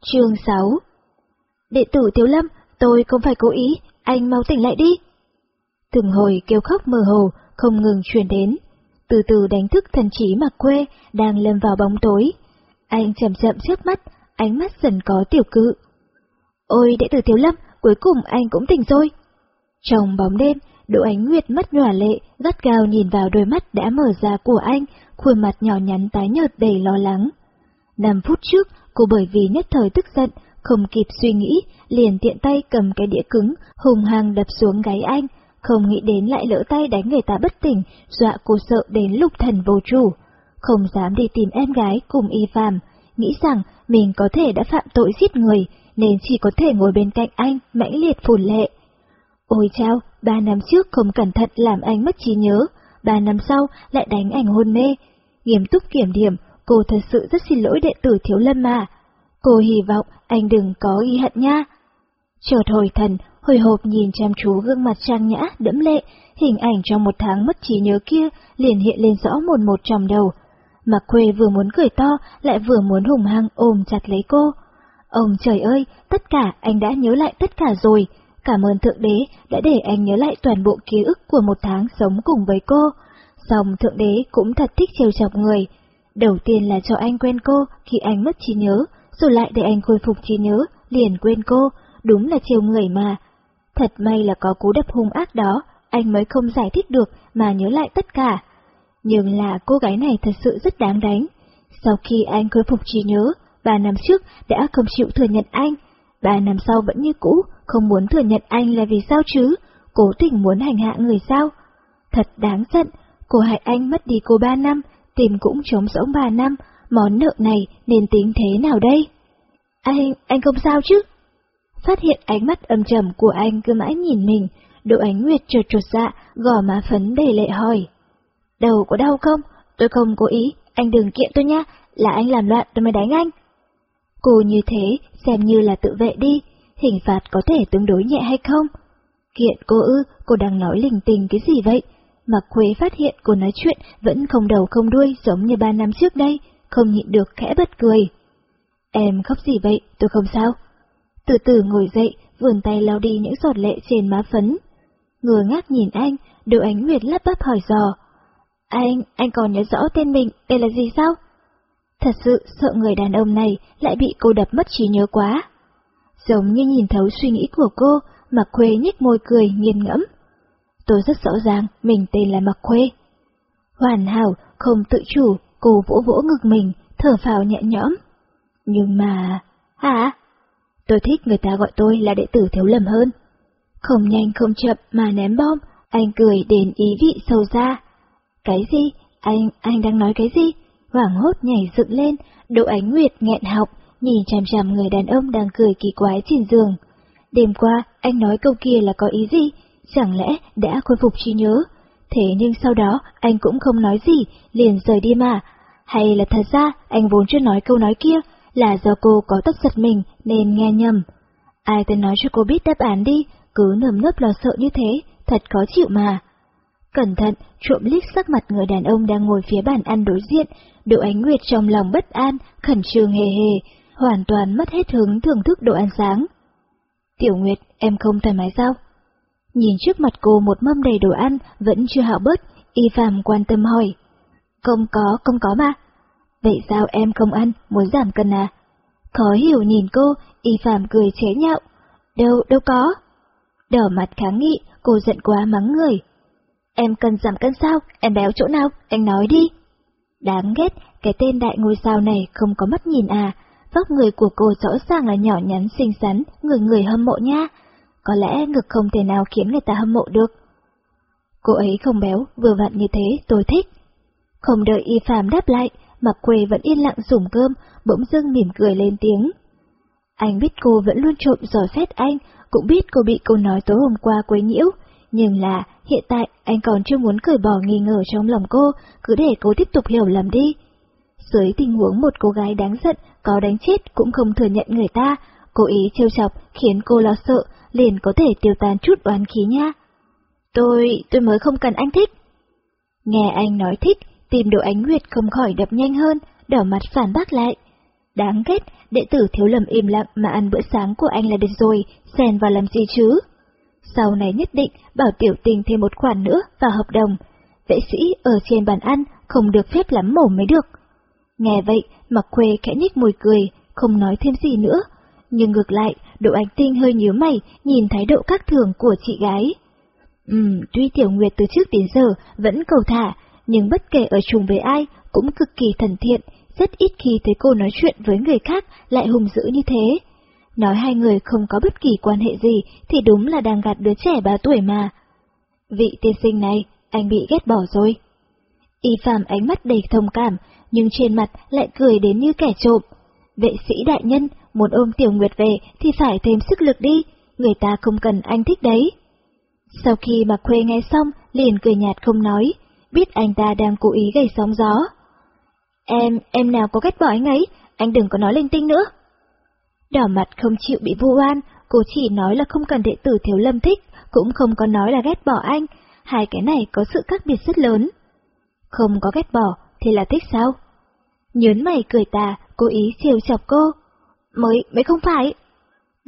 Chương 6 Đệ tử Tiếu Lâm, tôi không phải cố ý, anh mau tỉnh lại đi. Từng hồi kêu khóc mơ hồ, không ngừng truyền đến. Từ từ đánh thức thần trí mặc quê, đang lâm vào bóng tối. Anh chậm chậm trước mắt, ánh mắt dần có tiểu cự. Ôi đệ tử Tiếu Lâm, cuối cùng anh cũng tỉnh rồi. Trong bóng đêm, Đỗ Ánh Nguyệt mắt nhòa lệ, gắt gao nhìn vào đôi mắt đã mở ra của anh, khuôn mặt nhỏ nhắn tái nhợt đầy lo lắng. Năm phút trước, cô bởi vì nhất thời tức giận, không kịp suy nghĩ, liền tiện tay cầm cái đĩa cứng, hùng hăng đập xuống gáy anh, không nghĩ đến lại lỡ tay đánh người ta bất tỉnh, dọa cô sợ đến lục thần vô chủ. Không dám đi tìm em gái cùng y phàm, nghĩ rằng mình có thể đã phạm tội giết người, nên chỉ có thể ngồi bên cạnh anh, mãnh liệt phùn lệ. Ôi chao, ba năm trước không cẩn thận làm anh mất trí nhớ, ba năm sau lại đánh ảnh hôn mê. Nghiêm túc kiểm điểm, cô thật sự rất xin lỗi đệ tử Thiếu Lâm mà. Cô hy vọng anh đừng có ghi hận nha. Chợt hồi thần, hồi hộp nhìn chăm chú gương mặt trang nhã, đẫm lệ, hình ảnh trong một tháng mất trí nhớ kia liền hiện lên rõ một một trong đầu. Mặc quê vừa muốn cười to, lại vừa muốn hùng hăng ôm chặt lấy cô. Ông trời ơi, tất cả anh đã nhớ lại tất cả rồi. Cảm ơn Thượng Đế đã để anh nhớ lại toàn bộ ký ức của một tháng sống cùng với cô. Xong Thượng Đế cũng thật thích trêu chọc người. Đầu tiên là cho anh quen cô khi anh mất trí nhớ, rồi lại để anh khôi phục trí nhớ, liền quên cô, đúng là chiều người mà. Thật may là có cú đập hung ác đó, anh mới không giải thích được mà nhớ lại tất cả. Nhưng là cô gái này thật sự rất đáng đánh. Sau khi anh khôi phục trí nhớ, ba năm trước đã không chịu thừa nhận anh, ba năm sau vẫn như cũ, không muốn thừa nhận anh là vì sao chứ, cố tình muốn hành hạ người sao. Thật đáng giận, cô hại anh mất đi cô ba năm, tìm cũng trống rỗng ba năm, món nợ này nên tính thế nào đây? Anh, anh không sao chứ? Phát hiện ánh mắt âm trầm của anh cứ mãi nhìn mình, Đỗ Ánh Nguyệt trượt trượt dạ, gò má phấn đầy lệ hỏi. Đầu có đau không? Tôi không cố ý, anh đừng kiện tôi nha, là anh làm loạn tôi mới đánh anh. Cô như thế, xem như là tự vệ đi, hình phạt có thể tương đối nhẹ hay không? Kiện cô ư, cô đang nói lình tình cái gì vậy? Mặc Quế phát hiện cô nói chuyện vẫn không đầu không đuôi giống như ba năm trước đây, không nhịn được khẽ bật cười. Em khóc gì vậy, tôi không sao. Từ từ ngồi dậy, vườn tay lau đi những giọt lệ trên má phấn. Ngừa ngác nhìn anh, đôi Ánh Nguyệt lắp bắp hỏi dò. Anh, anh còn nhớ rõ tên mình, đây là gì sao? Thật sự sợ người đàn ông này lại bị cô đập mất trí nhớ quá. Giống như nhìn thấu suy nghĩ của cô, mặc Khuê nhếch môi cười nghiền ngẫm. Tôi rất rõ ràng mình tên là mặc Khuê. Hoàn hảo, không tự chủ, cô vỗ vỗ ngực mình, thở phào nhẹ nhõm. Nhưng mà... Hả? Tôi thích người ta gọi tôi là đệ tử thiếu lầm hơn. Không nhanh không chậm mà ném bom, anh cười đến ý vị sâu xa. Cái gì? Anh, anh đang nói cái gì? Hoảng hốt nhảy dựng lên, Đỗ Ánh Nguyệt nghẹn học, nhìn chằm chằm người đàn ông đang cười kỳ quái trên giường. Đêm qua, anh nói câu kia là có ý gì? Chẳng lẽ đã khôi phục trí nhớ? Thế nhưng sau đó, anh cũng không nói gì, liền rời đi mà. Hay là thật ra, anh vốn chưa nói câu nói kia, là do cô có tất giật mình nên nghe nhầm. Ai tên nói cho cô biết đáp án đi, cứ nườm nớp lo sợ như thế, thật khó chịu mà. Cẩn thận, trộm liếc sắc mặt người đàn ông đang ngồi phía bàn ăn đối diện, Đỗ Ánh Nguyệt trong lòng bất an, khẩn trương hề hề, hoàn toàn mất hết hứng thưởng thức đồ ăn sáng. Tiểu Nguyệt, em không thoải mái sao? Nhìn trước mặt cô một mâm đầy đồ ăn vẫn chưa hạo bớt, y phàm quan tâm hỏi. Không có, không có mà. Vậy sao em không ăn, muốn giảm cân à? Khó hiểu nhìn cô, y phàm cười chế nhạo. Đâu, đâu có. Đỏ mặt kháng nghị, cô giận quá mắng người. Em cần giảm cân sao, em béo chỗ nào, anh nói đi. Đáng ghét, cái tên đại ngôi sao này không có mắt nhìn à, vóc người của cô rõ ràng là nhỏ nhắn xinh xắn, người người hâm mộ nha. Có lẽ ngực không thể nào khiến người ta hâm mộ được. Cô ấy không béo, vừa vặn như thế, tôi thích. Không đợi y phàm đáp lại, mặc quê vẫn yên lặng dùng cơm, bỗng dưng mỉm cười lên tiếng. Anh biết cô vẫn luôn trộm dò xét anh, cũng biết cô bị cô nói tối hôm qua quấy nhiễu, nhưng là hiện tại anh còn chưa muốn cởi bỏ nghi ngờ trong lòng cô, cứ để cô tiếp tục hiểu lầm đi. Dưới tình huống một cô gái đáng giận, có đánh chết cũng không thừa nhận người ta, cố ý trêu chọc khiến cô lo sợ, liền có thể tiêu tan chút oán khí nha. Tôi, tôi mới không cần anh thích. Nghe anh nói thích, tìm độ ánh nguyệt không khỏi đập nhanh hơn, đỏ mặt phản bác lại. Đáng ghét, đệ tử thiếu lầm im lặng mà ăn bữa sáng của anh là được rồi, xèn vào làm gì chứ? Sau này nhất định bảo tiểu tình thêm một khoản nữa vào hợp đồng. Vệ sĩ ở trên bàn ăn không được phép lắm mổ mới được. Nghe vậy, mặc quê khẽ nhích mùi cười, không nói thêm gì nữa. Nhưng ngược lại, độ ánh tinh hơi nhíu mày, nhìn thái độ các thường của chị gái. Ừm, tuy Tiểu Nguyệt từ trước đến giờ vẫn cầu thả, nhưng bất kể ở chung với ai cũng cực kỳ thần thiện, rất ít khi thấy cô nói chuyện với người khác lại hùng dữ như thế. Nói hai người không có bất kỳ quan hệ gì thì đúng là đang gạt đứa trẻ ba tuổi mà. Vị tiên sinh này, anh bị ghét bỏ rồi. Y Phạm ánh mắt đầy thông cảm, nhưng trên mặt lại cười đến như kẻ trộm. Vệ sĩ đại nhân, muốn ôm Tiểu Nguyệt về thì phải thêm sức lực đi, người ta không cần anh thích đấy. Sau khi mà Khuê nghe xong, liền cười nhạt không nói, biết anh ta đang cố ý gây sóng gió. Em, em nào có ghét bỏ anh ấy, anh đừng có nói linh tinh nữa. Đỏ mặt không chịu bị vu oan, cô chỉ nói là không cần đệ tử thiếu lâm thích, cũng không có nói là ghét bỏ anh, hai cái này có sự khác biệt rất lớn. Không có ghét bỏ, thì là thích sao? Nhớn mày cười tà, cố ý trêu chọc cô. Mới, mới không phải.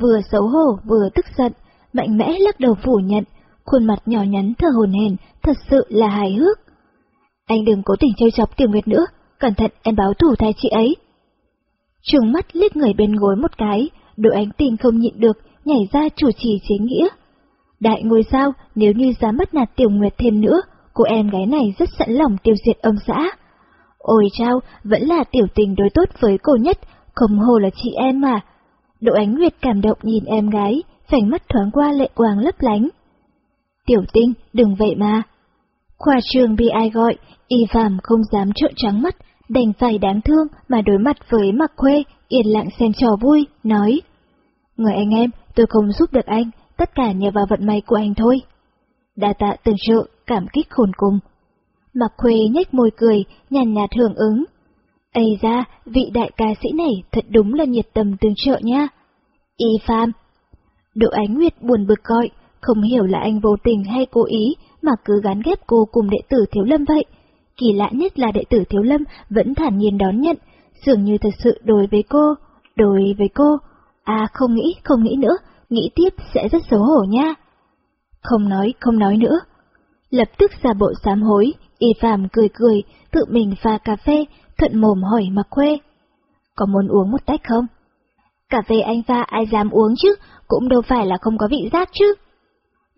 Vừa xấu hổ vừa tức giận, mạnh mẽ lắc đầu phủ nhận, khuôn mặt nhỏ nhắn thở hồn hển, thật sự là hài hước. Anh đừng cố tình trêu chọc Tiểu Nguyệt nữa, cẩn thận em báo thủ thay chị ấy. Trừng mắt liếc người bên gối một cái, đội ánh tình không nhịn được, nhảy ra chủ trì chế nghĩa. Đại ngôi sao, nếu như dám bắt nạt Tiểu Nguyệt thêm nữa, cô em gái này rất sẵn lòng tiêu diệt ông xã. Ôi chao, vẫn là tiểu tình đối tốt với cô nhất, không hồ là chị em mà. Đỗ Ánh Nguyệt cảm động nhìn em gái, phành mắt thoáng qua lệ quang lấp lánh. Tiểu tinh, đừng vậy mà. Khoa trường bị ai gọi, y phàm không dám trợn trắng mắt, đành phải đáng thương mà đối mặt với mặc khuê, yên lặng xem trò vui, nói. Người anh em, tôi không giúp được anh, tất cả nhờ vào vận may của anh thôi. Đa tạ từng trợ, cảm kích khôn cùng. Mặc khuê nhếch môi cười, nhàn nhạt hưởng ứng. Ây ra, vị đại ca sĩ này thật đúng là nhiệt tâm tương trợ nha. Y Pham. Độ ánh nguyệt buồn bực gọi, không hiểu là anh vô tình hay cố ý mà cứ gắn ghép cô cùng đệ tử Thiếu Lâm vậy. Kỳ lạ nhất là đệ tử Thiếu Lâm vẫn thản nhiên đón nhận, dường như thật sự đối với cô, đối với cô. À không nghĩ, không nghĩ nữa, nghĩ tiếp sẽ rất xấu hổ nha. Không nói, không nói nữa. Lập tức ra bộ sám hối, y phàm cười cười, tự mình pha cà phê, thuận mồm hỏi mà quê, Có muốn uống một tách không? Cà phê anh pha ai dám uống chứ, cũng đâu phải là không có vị giác chứ.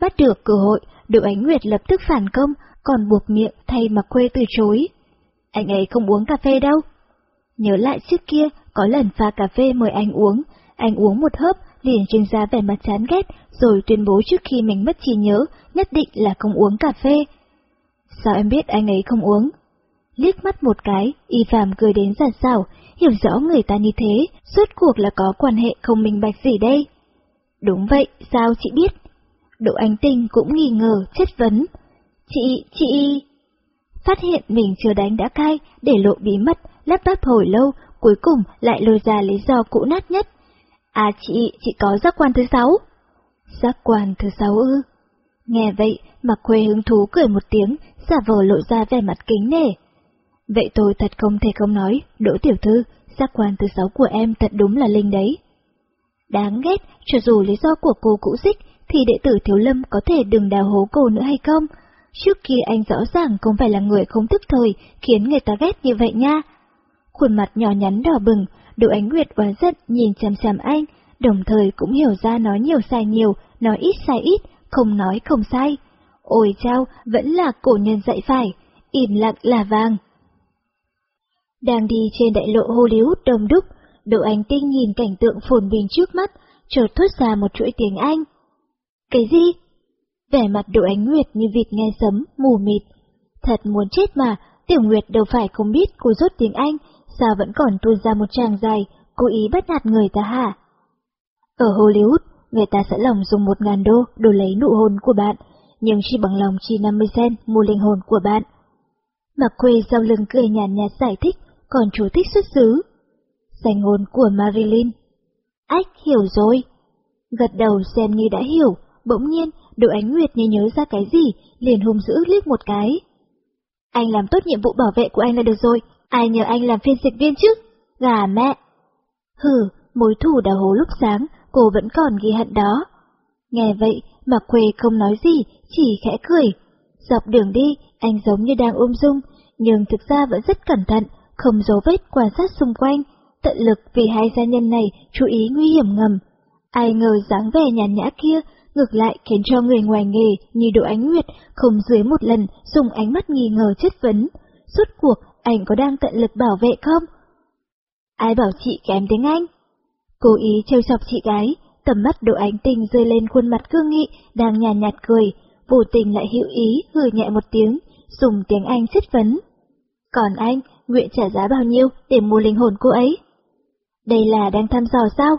Bắt được cơ hội, đội Ánh Nguyệt lập tức phản công, còn buộc miệng thay mà quê từ chối. Anh ấy không uống cà phê đâu. Nhớ lại trước kia, có lần pha cà phê mời anh uống, anh uống một hớp, liền trưng ra vẻ mặt chán ghét, rồi tuyên bố trước khi mình mất trí nhớ, nhất định là không uống cà phê. Sao em biết anh ấy không uống? Liếc mắt một cái, y phàm cười đến giàn xảo, hiểu rõ người ta như thế, suốt cuộc là có quan hệ không minh bạch gì đây. Đúng vậy, sao chị biết? Độ ánh tinh cũng nghi ngờ, chất vấn. Chị, chị... Phát hiện mình chưa đánh đã cay, để lộ bí mật, lắp bắp hồi lâu, cuối cùng lại lôi ra lý do cũ nát nhất. À chị, chị có giác quan thứ sáu. Giác quan thứ sáu ư? Nghe vậy, mặc quê hứng thú cười một tiếng, giả vờ lộ ra vẻ mặt kính nể. Vậy tôi thật không thể không nói, đỗ tiểu thư, giác quan thứ sáu của em thật đúng là linh đấy. Đáng ghét, cho dù lý do của cô cũ xích, thì đệ tử Thiếu Lâm có thể đừng đào hố cô nữa hay không? Trước kia anh rõ ràng không phải là người không thức thời, khiến người ta ghét như vậy nha. Khuôn mặt nhỏ nhắn đỏ bừng, Đỗ Ánh Nguyệt oán giận nhìn chằm chằm anh, đồng thời cũng hiểu ra nói nhiều sai nhiều, nói ít sai ít, không nói không sai. Ôi chao, vẫn là cổ nhân dạy phải, im lặng là vàng. Đang đi trên đại lộ Hollywood đông đúc, Đỗ Ánh Tinh nhìn cảnh tượng phồn bình trước mắt, chợt thốt ra một chuỗi tiếng Anh. Cái gì? Vẻ mặt Đỗ Ánh Nguyệt như vịt nghe sấm, mù mịt. Thật muốn chết mà, Tiểu Nguyệt đâu phải không biết cô rốt tiếng Anh, sao vẫn còn tuôn ra một tràng dài, cố ý bắt nạt người ta hả? Ở Hollywood, người ta sẽ lòng dùng một ngàn đô đổi lấy nụ hôn của bạn, nhưng chỉ bằng lòng chi 50 cent mua linh hồn của bạn. Mặc quê sau lưng cười nhàn nhạt giải thích, còn chú thích xuất xứ. Danh ngôn của Marilyn. Ách hiểu rồi. Gật đầu xem như đã hiểu, bỗng nhiên Đỗ Ánh Nguyệt như nhớ ra cái gì, liền hung dữ liếc một cái. Anh làm tốt nhiệm vụ bảo vệ của anh là được rồi, ai nhờ anh làm phiên dịch viên chứ? Gà mẹ! Hừ, mối thù đã hố lúc sáng, cô vẫn còn ghi hận đó. Nghe vậy, Mạc Quê không nói gì, chỉ khẽ cười. Dọc đường đi, anh giống như đang ôm dung, nhưng thực ra vẫn rất cẩn thận, không dấu vết quan sát xung quanh, tận lực vì hai gia nhân này chú ý nguy hiểm ngầm. Ai ngờ dáng vẻ nhàn nhã kia, ngược lại khiến cho người ngoài nghề như Đỗ Ánh Nguyệt không dưới một lần dùng ánh mắt nghi ngờ chất vấn. Suốt cuộc, anh có đang tận lực bảo vệ không? Ai bảo chị kém tiếng Anh? Cố ý trêu chọc chị gái, tầm mắt Đỗ Ánh Tình rơi lên khuôn mặt cương nghị, đang nhàn nhạt cười, vô tình lại hữu ý hừ nhẹ một tiếng, dùng tiếng Anh chất vấn. Còn anh, nguyện trả giá bao nhiêu để mua linh hồn cô ấy? Đây là đang thăm dò sao?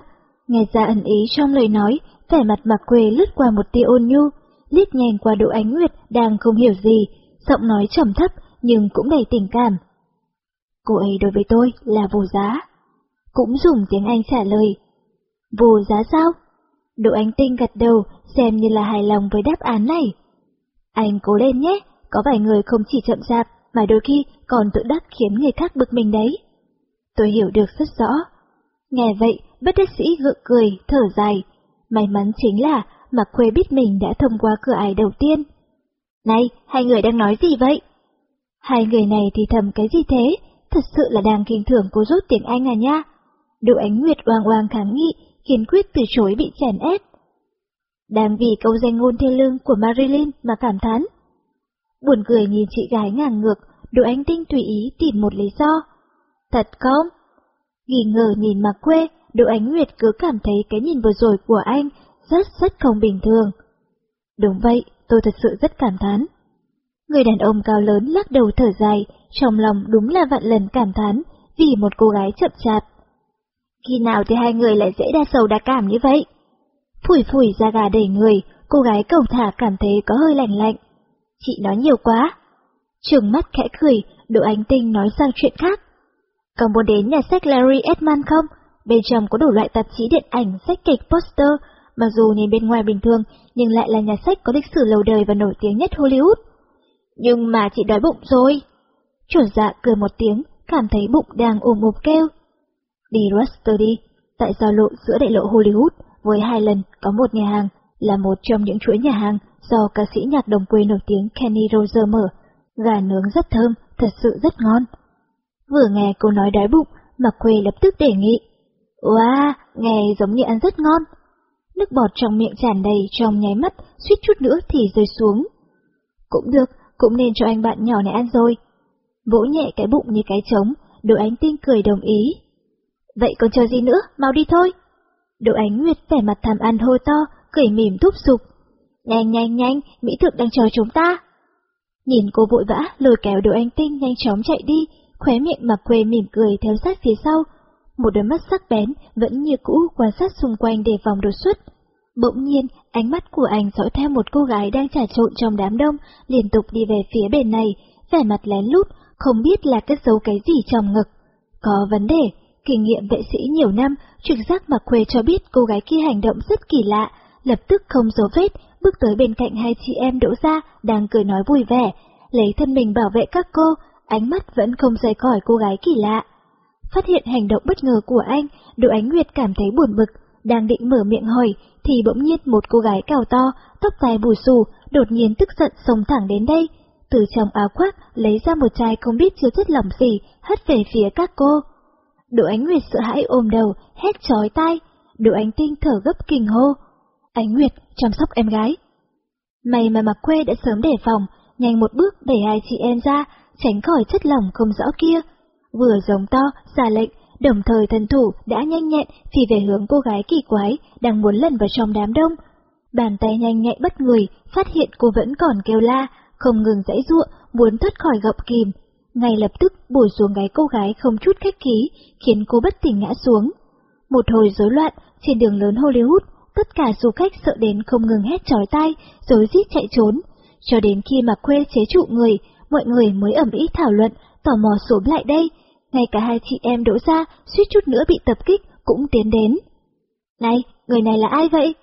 Nghe ra ẩn ý trong lời nói, vẻ mặt mặc quê lướt qua một tia ôn nhu, liếc nhanh qua độ ánh nguyệt đang không hiểu gì, giọng nói trầm thấp nhưng cũng đầy tình cảm. Cô ấy đối với tôi là vô giá. Cũng dùng tiếng Anh trả lời. Vô giá sao? Độ ánh tinh gật đầu, xem như là hài lòng với đáp án này. Anh cố lên nhé, có vài người không chỉ chậm chạp, mà đôi khi còn tự đắc khiến người khác bực mình đấy. Tôi hiểu được rất rõ. Nghe vậy, bất đắc sĩ gượng cười, thở dài. May mắn chính là Mạc Khuê biết mình đã thông qua cửa ải đầu tiên. Này, hai người đang nói gì vậy? Hai người này thì thầm cái gì thế? Thật sự là đang kinh thường cô rốt tiếng Anh à nha. Đỗ Ánh Nguyệt oang oang kháng nghị, kiên quyết từ chối bị chèn ép. Đang vì câu danh ngôn thê lương của Marilyn mà cảm thán. Buồn cười nhìn chị gái ngang ngược, Đỗ Ánh Tinh tùy ý tìm một lý do. Thật không? Nghi ngờ nhìn mặt quê, Đỗ Ánh Nguyệt cứ cảm thấy cái nhìn vừa rồi của anh rất rất không bình thường. Đúng vậy, tôi thật sự rất cảm thán. Người đàn ông cao lớn lắc đầu thở dài, trong lòng đúng là vạn lần cảm thán vì một cô gái chậm chạp. Khi nào thì hai người lại dễ đa sầu đa cảm như vậy? Phủi phủi ra gà đầy người, cô gái cầu thả cảm thấy có hơi lạnh lạnh. Chị nói nhiều quá. Trường mắt khẽ cười, Đỗ Ánh Tinh nói sang chuyện khác. Còn muốn đến nhà sách Larry Edman không? Bên trong có đủ loại tạp chí điện ảnh, sách kịch, poster, mặc dù nhìn bên ngoài bình thường, nhưng lại là nhà sách có lịch sử lâu đời và nổi tiếng nhất Hollywood. Nhưng mà chị đói bụng rồi. Chuẩn dạ cười một tiếng, cảm thấy bụng đang ồm ồm kêu. Đi Ruster đi, tại giao lộ giữa đại lộ Hollywood, với hai lần có một nhà hàng, là một trong những chuỗi nhà hàng do ca sĩ nhạc đồng quê nổi tiếng Kenny Roger mở. Gà nướng rất thơm, thật sự rất ngon. Vừa nghe cô nói đói bụng, Mạc Quê lập tức đề nghị. Wow, nghe giống như ăn rất ngon. Nước bọt trong miệng tràn đầy trong nháy mắt, suýt chút nữa thì rơi xuống. Cũng được, cũng nên cho anh bạn nhỏ này ăn rồi. Vỗ nhẹ cái bụng như cái trống, Đỗ Ánh Tinh cười đồng ý. Vậy còn chờ gì nữa, mau đi thôi. Đỗ Ánh Nguyệt vẻ mặt tham ăn hô to, cười mỉm thúc giục. Nhanh nhanh nhanh, Mỹ thực đang chờ chúng ta. Nhìn cô vội vã lôi kéo đồ anh Tinh nhanh chóng chạy đi, khóe miệng mặc quê mỉm cười theo sát phía sau. Một đôi mắt sắc bén vẫn như cũ quan sát xung quanh đề phòng đột xuất. Bỗng nhiên, ánh mắt của anh dõi theo một cô gái đang trà trộn trong đám đông, liên tục đi về phía bên này, vẻ mặt lén lút, không biết là cất giấu cái gì trong ngực. Có vấn đề, kinh nghiệm vệ sĩ nhiều năm, trực giác mặc quê cho biết cô gái kia hành động rất kỳ lạ, lập tức không dấu vết, bước tới bên cạnh hai chị em đỗ ra, đang cười nói vui vẻ, lấy thân mình bảo vệ các cô, ánh mắt vẫn không rời khỏi cô gái kỳ lạ. Phát hiện hành động bất ngờ của anh, Đỗ Ánh Nguyệt cảm thấy buồn bực, đang định mở miệng hỏi, thì bỗng nhiên một cô gái cao to, tóc dài bù xù, đột nhiên tức giận xông thẳng đến đây. Từ trong áo khoác lấy ra một chai không biết chứa chất lỏng gì, hất về phía các cô. Đỗ Ánh Nguyệt sợ hãi ôm đầu, hét chói tai. Đỗ Ánh Tinh thở gấp kinh hô. Ánh Nguyệt, chăm sóc em gái. May mà mặc quê đã sớm đề phòng, nhanh một bước đẩy hai chị em ra, tránh khỏi chất lỏng không rõ kia. Vừa giống to, xà lệnh, đồng thời thần thủ đã nhanh nhẹn phi về hướng cô gái kỳ quái đang muốn lần vào trong đám đông. Bàn tay nhanh nhạy bất người, phát hiện cô vẫn còn kêu la, không ngừng dãy ruộng, muốn thoát khỏi gọng kìm. Ngay lập tức bổ xuống gáy cô gái không chút khách khí, khiến cô bất tỉnh ngã xuống. Một hồi rối loạn, trên đường lớn Hollywood, tất cả du khách sợ đến không ngừng hét chói tai, rồi rít chạy trốn. Cho đến khi mà quê chế trụ người, mọi người mới ẩm ý thảo luận, tò mò xuống lại đây. Ngay cả hai chị em đỗ ra, suýt chút nữa bị tập kích, cũng tiến đến. Này, người này là ai vậy?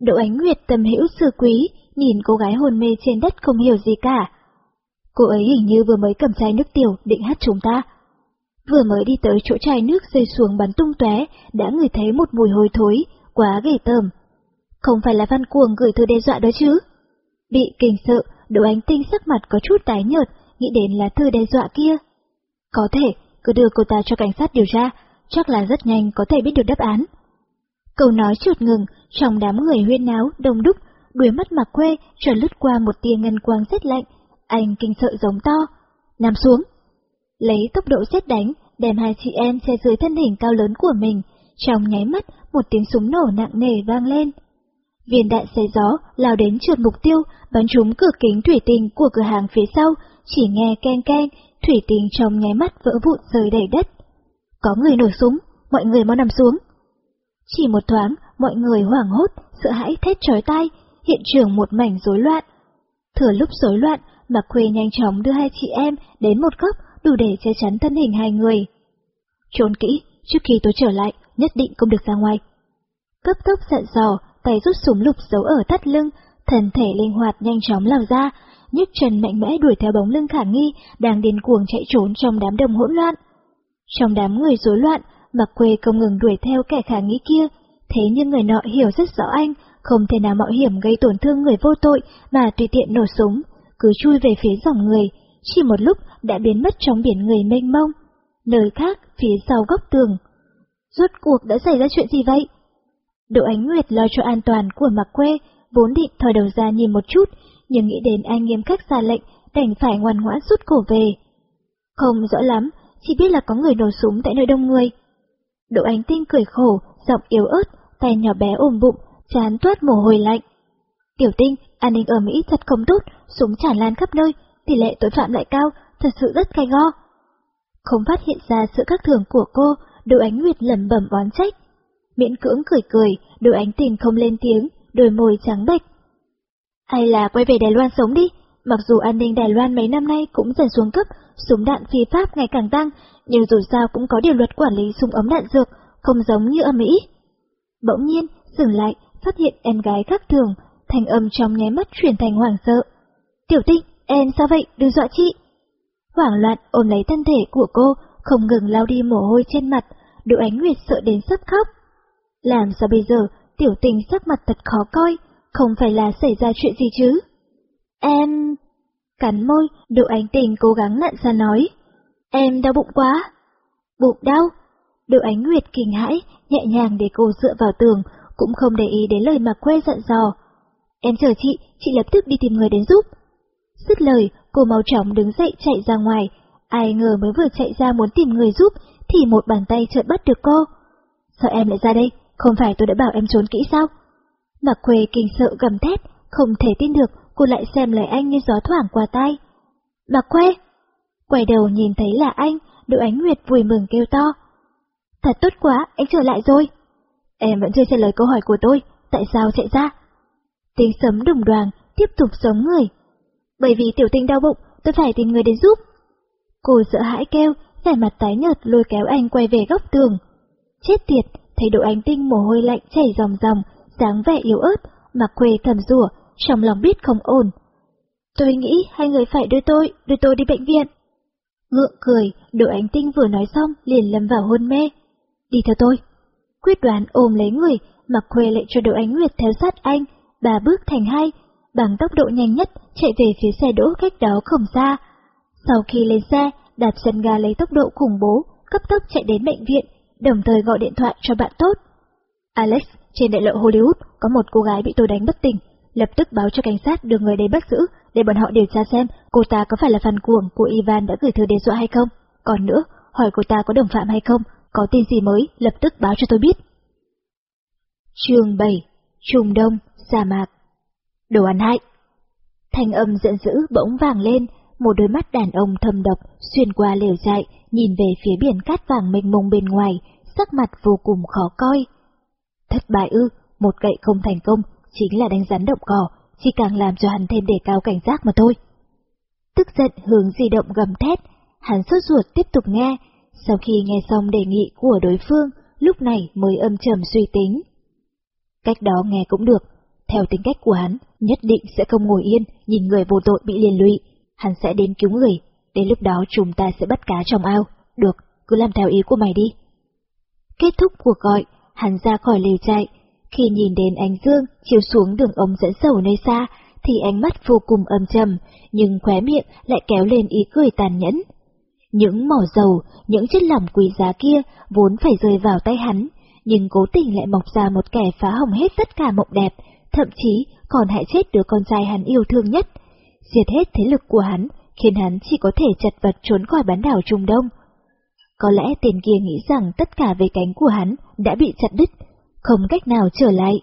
Đỗ Ánh Nguyệt tầm hữu sư quý, nhìn cô gái hồn mê trên đất không hiểu gì cả. Cô ấy hình như vừa mới cầm chai nước tiểu định hát chúng ta. Vừa mới đi tới chỗ chai nước rơi xuống bắn tung tóe, đã ngửi thấy một mùi hôi thối, quá ghê tởm. Không phải là văn cuồng gửi thư đe dọa đó chứ? Bị kinh sợ, Đỗ Ánh Tinh sắc mặt có chút tái nhợt, nghĩ đến là thư đe dọa kia. Có thể, cứ đưa cô ta cho cảnh sát điều tra, chắc là rất nhanh có thể biết được đáp án. Câu nói chuột ngừng, trong đám người huyên náo, đông đúc, đuôi mắt mặc quê trở lướt qua một tia ngân quang rất lạnh, anh kinh sợ giống to. Nằm xuống. Lấy tốc độ xét đánh, đem hai chị em xe dưới thân hình cao lớn của mình, trong nháy mắt một tiếng súng nổ nặng nề vang lên. Viên đạn xé gió lao đến trượt mục tiêu, bắn trúng cửa kính thủy tinh của cửa hàng phía sau, chỉ nghe keng keng, thủy tinh trong nháy mắt vỡ vụn rơi đầy đất. Có người nổ súng, mọi người mau nằm xuống. Chỉ một thoáng, mọi người hoảng hốt, sợ hãi thét chói tai, hiện trường một mảnh rối loạn. Thừa lúc rối loạn, Mạc Khuê nhanh chóng đưa hai chị em đến một góc đủ để che chắn thân hình hai người. Trốn kỹ, trước khi tôi trở lại, nhất định không được ra ngoài. Cấp tốc dặn dò, tay rút súng lục giấu ở thắt lưng, thần thể linh hoạt nhanh chóng lao ra, nhấc chân mạnh mẽ đuổi theo bóng lưng khả nghi đang điên cuồng chạy trốn trong đám đông hỗn loạn. Trong đám người rối loạn, mặc Quê không ngừng đuổi theo kẻ khả nghi kia, thế nhưng người nọ hiểu rất rõ anh, không thể nào mạo hiểm gây tổn thương người vô tội mà tùy tiện nổ súng, cứ chui về phía dòng người, chỉ một lúc đã biến mất trong biển người mênh mông. Nơi khác, phía sau góc tường. Rốt cuộc đã xảy ra chuyện gì vậy? Đỗ Ánh Nguyệt lo cho an toàn của Mạc Quê, vốn định thò đầu ra nhìn một chút, nhưng nghĩ đến anh nghiêm khắc ra lệnh, đành phải ngoan ngoãn rút cổ về. Không rõ lắm, chỉ biết là có người nổ súng tại nơi đông người. Đỗ Ánh Tinh cười khổ, giọng yếu ớt, tay nhỏ bé ôm bụng, chán toát mồ hôi lạnh. Tiểu Tinh, an ninh ở Mỹ thật không tốt, súng tràn lan khắp nơi, tỷ lệ tội phạm lại cao, thật sự rất cay go. Không phát hiện ra sự khác thường của cô, Đỗ Ánh Nguyệt lẩm bẩm oán trách. Miễn cưỡng cười cười, Đỗ Ánh Tình không lên tiếng, đôi môi trắng bệch. Hay là quay về Đài Loan sống đi, mặc dù an ninh Đài Loan mấy năm nay cũng dần xuống cấp, súng đạn phi pháp ngày càng tăng, nhưng dù sao cũng có điều luật quản lý súng ống đạn dược, không giống như ở Mỹ. Bỗng nhiên, dừng lại, phát hiện em gái khác thường, thành âm trong nháy mắt chuyển thành hoảng sợ. Tiểu tinh, em sao vậy, đừng dọa chị. Hoảng loạn ôm lấy thân thể của cô, không ngừng lao đi mồ hôi trên mặt, Đỗ Ánh Nguyệt sợ đến sắp khóc. Làm sao bây giờ, tiểu tình sắc mặt thật khó coi, không phải là xảy ra chuyện gì chứ? Em... Cắn môi, Đỗ Ánh Tình cố gắng nặn ra nói. Em đau bụng quá. Bụng đau? Đỗ Ánh Nguyệt kinh hãi, nhẹ nhàng để cô dựa vào tường, cũng không để ý đến lời mà quê giận dò. Em chờ chị, chị lập tức đi tìm người đến giúp. Dứt lời, cô mau chóng đứng dậy chạy ra ngoài. Ai ngờ mới vừa chạy ra muốn tìm người giúp, thì một bàn tay chợt bắt được cô. Sao em lại ra đây? Không phải tôi đã bảo em trốn kỹ sao? Mặc Quê kinh sợ gầm thét, không thể tin được cô lại xem lời anh như gió thoảng qua tai. Mặc Quê! Quay đầu nhìn thấy là anh, đội Ánh Nguyệt vui mừng kêu to. Thật tốt quá, anh trở lại rồi. Em vẫn chưa trả lời câu hỏi của tôi, tại sao chạy ra? Tiếng sấm đùng đoàn, tiếp tục sống người. Bởi vì tiểu tinh đau bụng, tôi phải tìm người đến giúp. Cô sợ hãi kêu, vẻ mặt tái nhợt lôi kéo anh quay về góc tường. Chết tiệt, thấy độ ánh tinh mồ hôi lạnh chảy ròng ròng, dáng vẻ yếu ớt, mặc quê thầm rủa, trong lòng biết không ổn. Tôi nghĩ hai người phải đưa tôi, đưa tôi đi bệnh viện. Ngượng cười, độ ánh tinh vừa nói xong liền lâm vào hôn mê. Đi theo tôi. Quyết đoán ôm lấy người, mặc quê lại cho độ ánh nguyệt theo sát anh, bà bước thành hai, bằng tốc độ nhanh nhất chạy về phía xe đỗ cách đó không xa. Sau khi lên xe, đạp chân ga lấy tốc độ khủng bố, cấp tốc chạy đến bệnh viện, đồng thời gọi điện thoại cho bạn tốt. Alex, trên đại lộ Hollywood có một cô gái bị tôi đánh bất tỉnh, lập tức báo cho cảnh sát đưa người đến bắt giữ để bọn họ điều tra xem cô ta có phải là phần cuồng của Ivan đã gửi thư đe dọa hay không. Còn nữa, hỏi cô ta có đồng phạm hay không, có tin gì mới, lập tức báo cho tôi biết. Chương 7 Trung Đông, sa mạc Đồ ăn hại Thanh âm giận dữ bỗng vàng lên, một đôi mắt đàn ông thâm độc xuyên qua lều dại, nhìn về phía biển cát vàng mênh mông bên ngoài, sắc mặt vô cùng khó coi. Thất bại ư, một gậy không thành công, chính là đánh rắn động cỏ, chỉ càng làm cho hắn thêm đề cao cảnh giác mà thôi. Tức giận hướng di động gầm thét, hắn sốt ruột tiếp tục nghe, sau khi nghe xong đề nghị của đối phương, lúc này mới âm trầm suy tính. Cách đó nghe cũng được, theo tính cách của hắn, nhất định sẽ không ngồi yên, nhìn người vô tội bị liên lụy, hắn sẽ đến cứu người, đến lúc đó chúng ta sẽ bắt cá trong ao. Được, cứ làm theo ý của mày đi. Kết thúc cuộc gọi, hắn ra khỏi lều chạy. Khi nhìn đến ánh dương chiếu xuống đường ống dẫn dầu nơi xa, thì ánh mắt vô cùng âm trầm, nhưng khóe miệng lại kéo lên ý cười tàn nhẫn. Những mỏ dầu, những chất lỏng quý giá kia vốn phải rơi vào tay hắn, nhưng cố tình lại mọc ra một kẻ phá hỏng hết tất cả mộng đẹp, thậm chí còn hại chết đứa con trai hắn yêu thương nhất. Diệt hết thế lực của hắn, khiến hắn chỉ có thể chật vật trốn khỏi bán đảo Trung Đông. Có lẽ tên kia nghĩ rằng tất cả về cánh của hắn đã bị chặt đứt, không cách nào trở lại.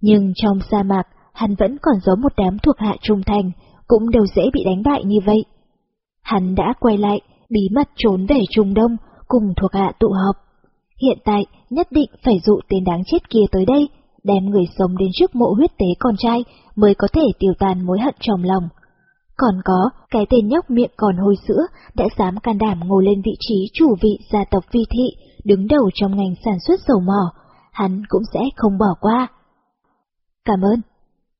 Nhưng trong sa mạc, hắn vẫn còn giống một đám thuộc hạ trung thành, cũng đều dễ bị đánh bại như vậy. Hắn đã quay lại, bí mật trốn về Trung Đông, cùng thuộc hạ tụ họp. Hiện tại, nhất định phải dụ tên đáng chết kia tới đây, đem người sống đến trước mộ huyết tế con trai mới có thể tiêu tan mối hận trong lòng. Còn có, cái tên nhóc miệng còn hôi sữa đã dám can đảm ngồi lên vị trí chủ vị gia tộc vi thị, đứng đầu trong ngành sản xuất dầu mỏ, hắn cũng sẽ không bỏ qua. Cảm ơn.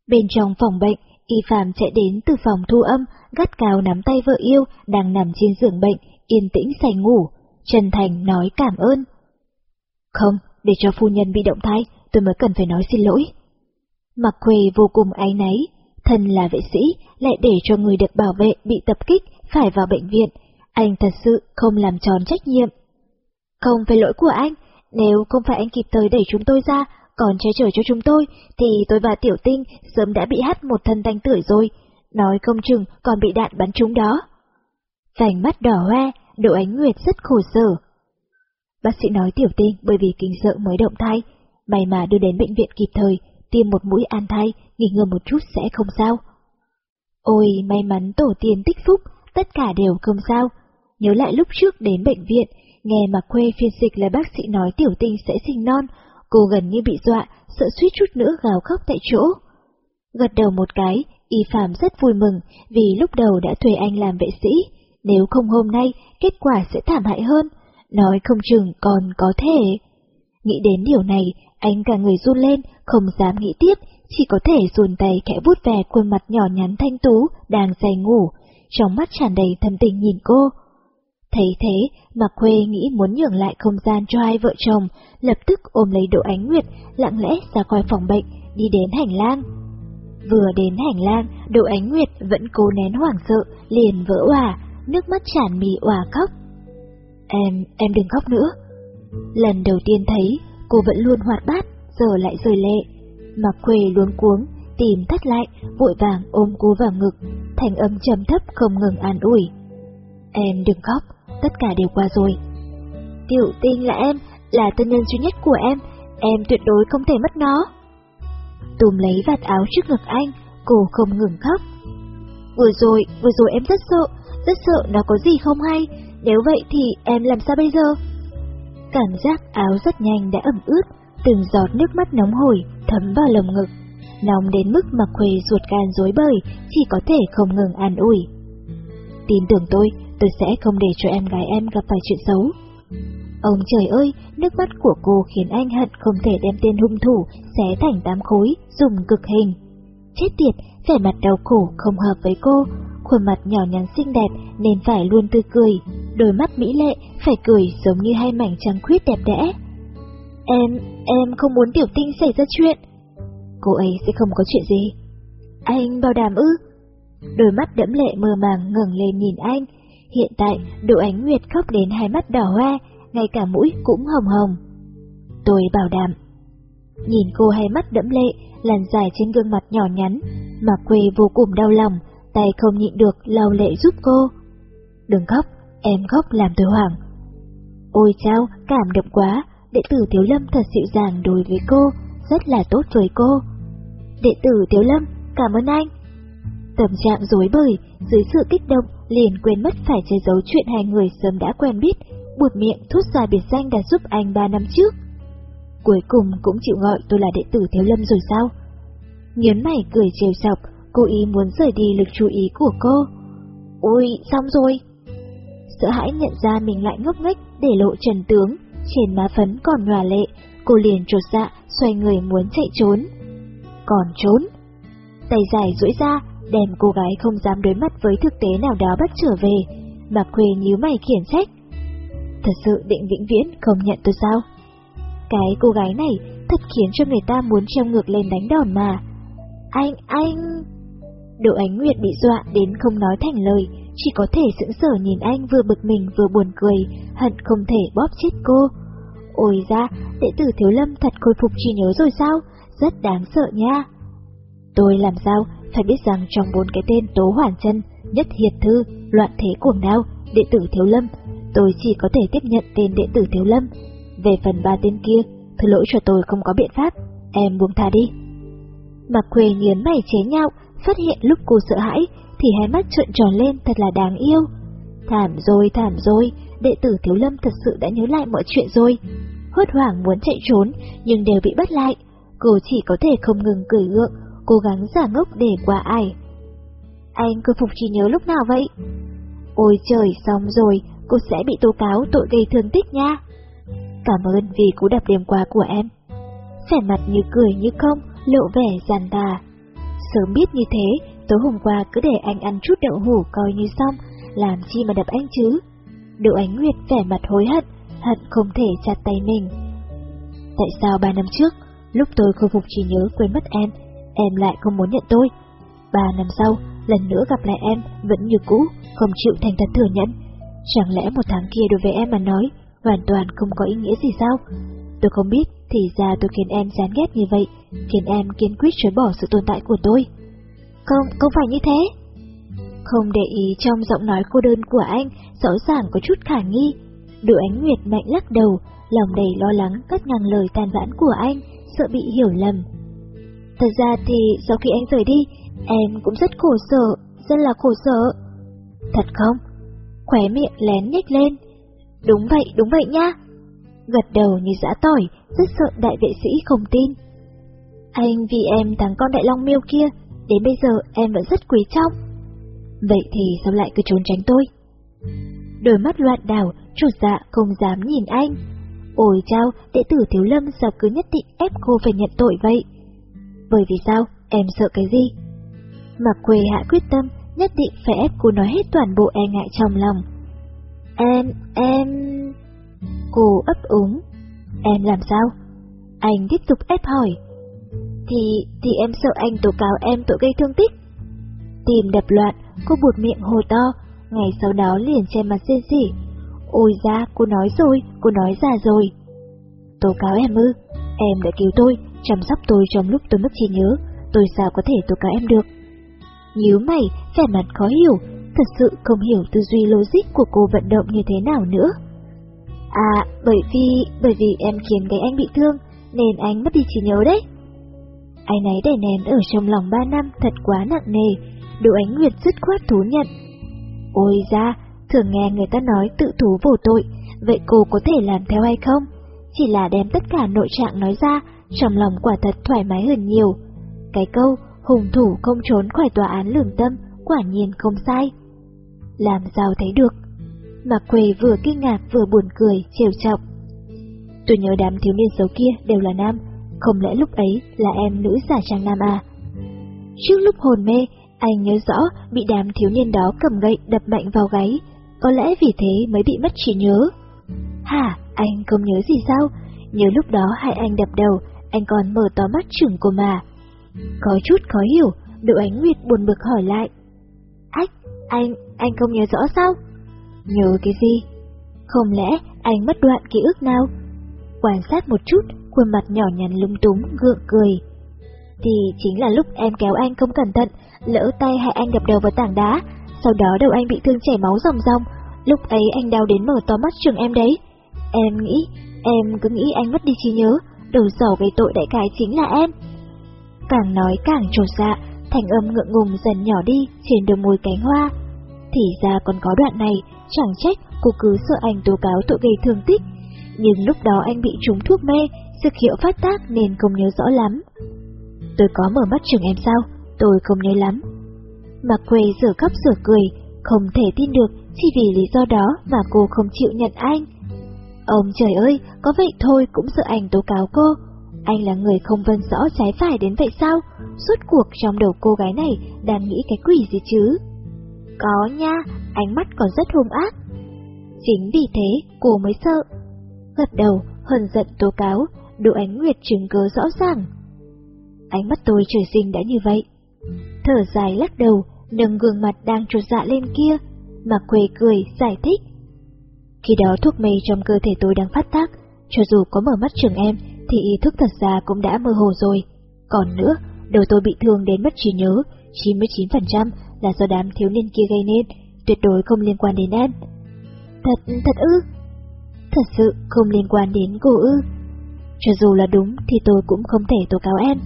Bên trong phòng bệnh, Y Phạm chạy đến từ phòng thu âm, gắt cao nắm tay vợ yêu đang nằm trên giường bệnh, yên tĩnh say ngủ. Trần Thành nói cảm ơn. Không, để cho phu nhân bị động thai, tôi mới cần phải nói xin lỗi. Mặc quê vô cùng áy náy, thân là vệ sĩ, lại để cho người được bảo vệ bị tập kích, phải vào bệnh viện. Anh thật sự không làm tròn trách nhiệm. Không phải lỗi của anh, nếu không phải anh kịp thời đẩy chúng tôi ra, còn che chở cho chúng tôi, thì tôi và Tiểu Tinh sớm đã bị hắt một thân thanh tưởi rồi, nói không chừng còn bị đạn bắn trúng đó. Vành mắt đỏ hoe, Đỗ Ánh Nguyệt rất khổ sở. Bác sĩ nói Tiểu Tinh bởi vì kinh sợ mới động thai, may mà đưa đến bệnh viện kịp thời, tiêm một mũi an thai, nghỉ ngơi một chút sẽ không sao. Ôi, may mắn tổ tiên tích phúc, tất cả đều không sao. Nhớ lại lúc trước đến bệnh viện, nghe mà quê phiên dịch là bác sĩ nói tiểu tinh sẽ sinh non, cô gần như bị dọa, sợ suýt chút nữa gào khóc tại chỗ. Gật đầu một cái, y phạm rất vui mừng vì lúc đầu đã thuê anh làm vệ sĩ, nếu không hôm nay kết quả sẽ thảm hại hơn, nói không chừng còn có thể. Nghĩ đến điều này, anh cả người run lên, không dám nghĩ tiếp, chỉ có thể dồn tay khẽ vuốt về khuôn mặt nhỏ nhắn thanh tú, đang say ngủ, trong mắt tràn đầy thâm tình nhìn cô. Thấy thế, Mạc Khuê nghĩ muốn nhường lại không gian cho hai vợ chồng, lập tức ôm lấy Đỗ Ánh Nguyệt, lặng lẽ ra khỏi phòng bệnh, đi đến hành lang. Vừa đến hành lang, Đỗ Ánh Nguyệt vẫn cố nén hoảng sợ, liền vỡ òa, nước mắt tràn mì òa khóc. Em, em đừng khóc nữa. Lần đầu tiên thấy, cô vẫn luôn hoạt bát, giờ lại rời lệ. mặc Khuê luống cuống, tìm thắt lại, vội vàng ôm cô vào ngực, thành âm trầm thấp không ngừng an ủi. Em đừng khóc, tất cả đều qua rồi. Tiểu tinh là em, là thân nhân duy nhất của em, em tuyệt đối không thể mất nó. Tùm lấy vạt áo trước ngực anh, cô không ngừng khóc. Vừa rồi, vừa rồi em rất sợ, rất sợ nó có gì không hay, nếu vậy thì em làm sao bây giờ? Cảm giác áo rất nhanh đã ẩm ướt, từng giọt nước mắt nóng hổi thấm vào lồng ngực, nóng đến mức mà khuê ruột gan rối bời, chỉ có thể không ngừng an ủi. Tin tưởng tôi, tôi sẽ không để cho em gái em gặp phải chuyện xấu. Ông trời ơi, nước mắt của cô khiến anh hận không thể đem tên hung thủ xé thành tám khối, dùng cực hình. Chết tiệt, vẻ mặt đau khổ không hợp với cô, khuôn mặt nhỏ nhắn xinh đẹp nên phải luôn tươi cười, đôi mắt mỹ lệ phải cười giống như hai mảnh trăng khuyết đẹp đẽ. Em, em không muốn tiểu tinh xảy ra chuyện. Cô ấy sẽ không có chuyện gì. Anh bảo đảm ư? Đôi mắt đẫm lệ mờ màng ngẩng lên nhìn anh. Hiện tại, độ ánh nguyệt khóc đến hai mắt đỏ hoe, ngay cả mũi cũng hồng hồng. Tôi bảo đảm. Nhìn cô hai mắt đẫm lệ, làn dài trên gương mặt nhỏ nhắn, mà quê vô cùng đau lòng, tay không nhịn được lau lệ giúp cô. Đừng khóc, em khóc làm tôi hoảng. Ôi chao, cảm động quá, đệ tử Thiếu Lâm thật dịu dàng đối với cô, rất là tốt với cô. Đệ tử Thiếu Lâm, cảm ơn anh. Tâm trạng dối bời, dưới sự kích động, liền quên mất phải che giấu chuyện hai người sớm đã quen biết, buột miệng thốt ra biệt danh đã giúp anh ba năm trước. Cuối cùng cũng chịu gọi tôi là đệ tử Thiếu Lâm rồi sao? Nhớn mày cười trêu chọc, cố ý muốn rời đi lực chú ý của cô. Ôi, xong rồi! Sợ hãi nhận ra mình lại ngốc nghếch để lộ trần tướng, trên má phấn còn nhòa lệ, cô liền trột dạ, xoay người muốn chạy trốn. Còn trốn? Tay dài duỗi ra, đem cô gái không dám đối mặt với thực tế nào đó bắt trở về. mà Khuê nhíu mày khiển trách. Thật sự định vĩnh viễn không nhận tôi sao? Cái cô gái này thật khiến cho người ta muốn treo ngược lên đánh đòn mà. Anh, anh... Độ ánh Nguyệt bị dọa đến không nói thành lời, chỉ có thể sững sờ nhìn anh vừa bực mình vừa buồn cười, hận không thể bóp chết cô. Ôi ra, đệ tử Thiếu Lâm thật khôi phục trí nhớ rồi sao? Rất đáng sợ nha. Tôi làm sao phải biết rằng trong bốn cái tên Tố Hoàn Chân, Nhất Hiệt Thư, Loạn Thế Cuồng Đao, đệ tử Thiếu Lâm, tôi chỉ có thể tiếp nhận tên đệ tử Thiếu Lâm. Về phần ba tên kia, thứ lỗi cho tôi không có biện pháp, em buông tha đi. Mặc Khuê nghiến mày chế nhạo, phát hiện lúc cô sợ hãi thì hai mắt trợn tròn lên thật là đáng yêu. Thảm rồi, thảm rồi, đệ tử Thiếu Lâm thật sự đã nhớ lại mọi chuyện rồi. Hốt hoảng muốn chạy trốn, nhưng đều bị bắt lại. Cô chỉ có thể không ngừng cười gượng, cố gắng giả ngốc để qua ai. Anh cơ phục trí nhớ lúc nào vậy? Ôi trời, xong rồi, cô sẽ bị tố cáo tội gây thương tích nha. Cảm ơn vì cú đập đêm qua của em. Vẻ mặt như cười như không, lộ vẻ giàn tà. Sớm biết như thế, tối hôm qua cứ để anh ăn chút đậu hủ coi như xong, làm chi mà đập anh chứ. Đỗ Ánh Nguyệt vẻ mặt hối hận, hận không thể chặt tay mình. Tại sao ba năm trước, lúc tôi khôi phục trí nhớ quên mất em, em lại không muốn nhận tôi? Ba năm sau, lần nữa gặp lại em vẫn như cũ, không chịu thành thật thừa nhận. Chẳng lẽ một tháng kia đối với em mà nói, hoàn toàn không có ý nghĩa gì sao? Tôi không biết, thì ra tôi khiến em chán ghét như vậy, khiến em kiên quyết chối bỏ sự tồn tại của tôi. Không, không phải như thế. Không để ý trong giọng nói cô đơn của anh, rõ ràng có chút khả nghi. Đỗ Ánh Nguyệt mạnh lắc đầu, lòng đầy lo lắng cắt ngang lời tàn vãn của anh, sợ bị hiểu lầm. Thật ra thì sau khi anh rời đi, em cũng rất khổ sở, rất là khổ sở. Thật không? Khóe miệng lén nhếch lên. Đúng vậy, đúng vậy nha. Gật đầu như dã tỏi, rất sợ đại vệ sĩ không tin. Anh vì em thằng con đại long miêu kia, đến bây giờ em vẫn rất quý trọng. Vậy thì sao lại cứ trốn tránh tôi? Đôi mắt loạn đảo, trột dạ không dám nhìn anh. Ôi chao, đệ tử Thiếu Lâm sao cứ nhất định ép cô phải nhận tội vậy? Bởi vì sao, em sợ cái gì? Mặc quê hạ quyết tâm, nhất định phải ép cô nói hết toàn bộ e ngại trong lòng. Em, em... Cô ấp úng. Em làm sao? Anh tiếp tục ép hỏi. Thì, thì em sợ anh tố cáo em tội gây thương tích. Tìm đập loạn, cô buột miệng hồ to, ngày sau đó liền che mặt rên rỉ. Ôi ra, cô nói rồi, cô nói ra rồi. Tố cáo em ư, em đã cứu tôi, chăm sóc tôi trong lúc tôi mất trí nhớ, tôi sao có thể tố cáo em được. Nhíu mày, vẻ mặt khó hiểu, thật sự không hiểu tư duy logic của cô vận động như thế nào nữa. À, bởi vì, bởi vì em khiến cái anh bị thương, nên anh mất đi trí nhớ đấy ai nấy đè nén ở trong lòng ba năm thật quá nặng nề, Đỗ Ánh Nguyệt dứt khoát thú nhận. Ôi ra, thường nghe người ta nói tự thú vô tội, vậy cô có thể làm theo hay không? Chỉ là đem tất cả nội trạng nói ra, trong lòng quả thật thoải mái hơn nhiều. Cái câu, hùng thủ không trốn khỏi tòa án lường tâm, quả nhiên không sai. Làm sao thấy được? Mạc Quỳ vừa kinh ngạc vừa buồn cười, trêu chọc. Tôi nhớ đám thiếu niên xấu kia đều là nam, không lẽ lúc ấy là em nữ giả trang nam à? Trước lúc hồn mê, anh nhớ rõ bị đám thiếu niên đó cầm gậy đập mạnh vào gáy, có lẽ vì thế mới bị mất trí nhớ. Hả, anh không nhớ gì sao? Nhớ lúc đó hai anh đập đầu, anh còn mở to mắt chừng cô mà. Có chút khó hiểu, Đỗ Ánh Nguyệt buồn bực hỏi lại. Ách, anh, anh không nhớ rõ sao? Nhớ cái gì? Không lẽ anh mất đoạn ký ức nào? Quan sát một chút, khuôn mặt nhỏ nhắn lúng túng, gượng cười. Thì chính là lúc em kéo anh không cẩn thận, lỡ tay hay anh đập đầu vào tảng đá, sau đó đầu anh bị thương chảy máu ròng ròng, lúc ấy anh đau đến mở to mắt trường em đấy. Em nghĩ, em cứ nghĩ anh mất đi trí nhớ, đầu sỏ gây tội đại cái chính là em. Càng nói càng trột dạ, thành âm ngượng ngùng dần nhỏ đi trên đôi môi cánh hoa. Thì ra còn có đoạn này, chẳng trách cô cứ sợ anh tố cáo tội gây thương tích. Nhưng lúc đó anh bị trúng thuốc mê, dược hiệu phát tác nên không nhớ rõ lắm. Tôi có mở mắt chừng em sao? Tôi không nhớ lắm. mà Quê rửa khóc rửa cười, không thể tin được chỉ vì lý do đó mà cô không chịu nhận anh. Ông trời ơi, có vậy thôi cũng sợ anh tố cáo cô. Anh là người không vân rõ trái phải đến vậy sao? Suốt cuộc trong đầu cô gái này đang nghĩ cái quỷ gì chứ? Có nha, ánh mắt còn rất hung ác. Chính vì thế cô mới sợ. Gật đầu, hờn giận tố cáo, Đỗ Ánh Nguyệt chứng cớ rõ ràng. Ánh mắt tôi trời sinh đã như vậy. Thở dài lắc đầu, nâng gương mặt đang trột dạ lên kia, mà quê cười, giải thích. Khi đó thuốc mê trong cơ thể tôi đang phát tác, cho dù có mở mắt trường em, thì ý thức thật ra cũng đã mơ hồ rồi. Còn nữa, đầu tôi bị thương đến mất trí nhớ, 99% là do đám thiếu niên kia gây nên, tuyệt đối không liên quan đến em. Thật, thật ư? Thật sự không liên quan đến cô ư? Cho dù là đúng thì tôi cũng không thể tố cáo em.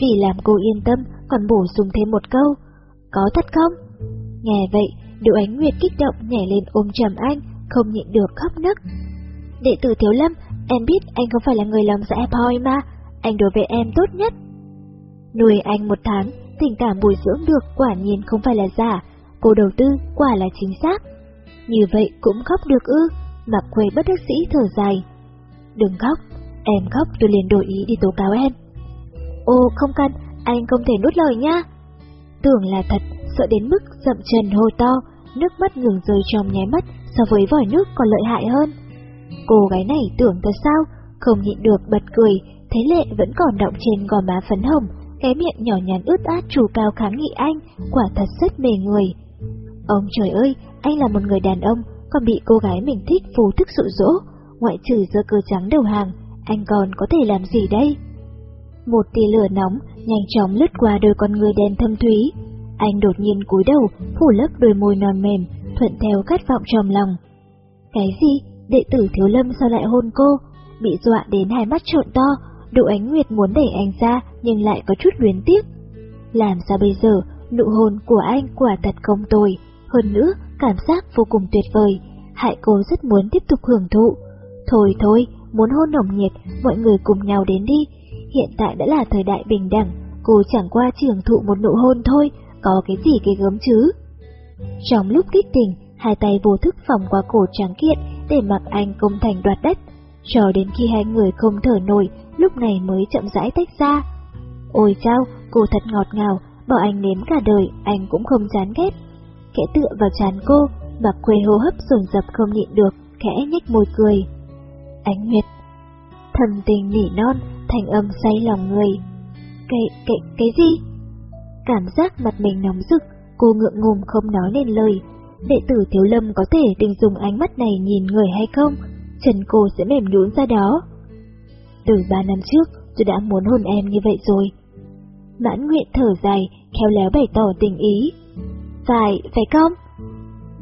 Vì làm cô yên tâm còn bổ sung thêm một câu. Có thật không? Nghe vậy, Đỗ Ánh Nguyệt kích động nhảy lên ôm chầm anh, không nhịn được khóc nức. Đệ tử Thiếu Lâm, em biết anh không phải là người lòng dạ hoi mà, anh đối với em tốt nhất. Nuôi anh một tháng, tình cảm bồi dưỡng được quả nhiên không phải là giả, cô đầu tư quả là chính xác. Như vậy cũng khóc được ư, mặc quê bất đắc sĩ thở dài. Đừng khóc, em khóc tôi liền đổi ý đi tố cáo em. Ô không cần, anh không thể nuốt lời nha. Tưởng là thật, sợ đến mức dậm chân hô to, nước mắt ngừng rơi trong nháy mắt so với vòi nước còn lợi hại hơn. Cô gái này tưởng thật sao, không nhịn được bật cười, thấy lệ vẫn còn động trên gò má phấn hồng, cái miệng nhỏ nhắn ướt át chủ cao kháng nghị anh, quả thật rất mề người. Ông trời ơi, anh là một người đàn ông, còn bị cô gái mình thích phù thức dụ dỗ, ngoại trừ giơ cơ trắng đầu hàng, anh còn có thể làm gì đây? Một tia lửa nóng nhanh chóng lướt qua đôi con người đen thâm thúy. Anh đột nhiên cúi đầu, phủ lấp đôi môi non mềm, thuận theo khát vọng trong lòng. Cái gì? Đệ tử Thiếu Lâm sao lại hôn cô? Bị dọa đến hai mắt trộn to, Đỗ Ánh Nguyệt muốn đẩy anh ra nhưng lại có chút luyến tiếc. Làm sao bây giờ, nụ hôn của anh quả thật không tồi, hơn nữa cảm giác vô cùng tuyệt vời, hại cô rất muốn tiếp tục hưởng thụ. Thôi thôi, muốn hôn nồng nhiệt, mọi người cùng nhau đến đi. Hiện tại đã là thời đại bình đẳng, cô chẳng qua trưởng thụ một nụ hôn thôi, có cái gì cái gớm chứ. Trong lúc kích tình, hai tay vô thức phòng qua cổ trắng kiện để mặc anh công thành đoạt đất, cho đến khi hai người không thở nổi, lúc này mới chậm rãi tách ra. Ôi chao, cô thật ngọt ngào, bảo anh nếm cả đời, anh cũng không chán ghét. Kẻ tựa vào chán cô, mặc quê hô hấp dồn dập không nhịn được, khẽ nhếch môi cười. Ánh Nguyệt Thầm tình nỉ non, thành âm say lòng người. Cái, cái, cái gì? Cảm giác mặt mình nóng rực, cô ngượng ngùng không nói lên lời. Đệ tử Thiếu Lâm có thể đừng dùng ánh mắt này nhìn người hay không? Trần cô sẽ mềm nhũn ra đó. Từ ba năm trước, tôi đã muốn hôn em như vậy rồi. Mãn nguyện thở dài, khéo léo bày tỏ tình ý. Phải, phải không?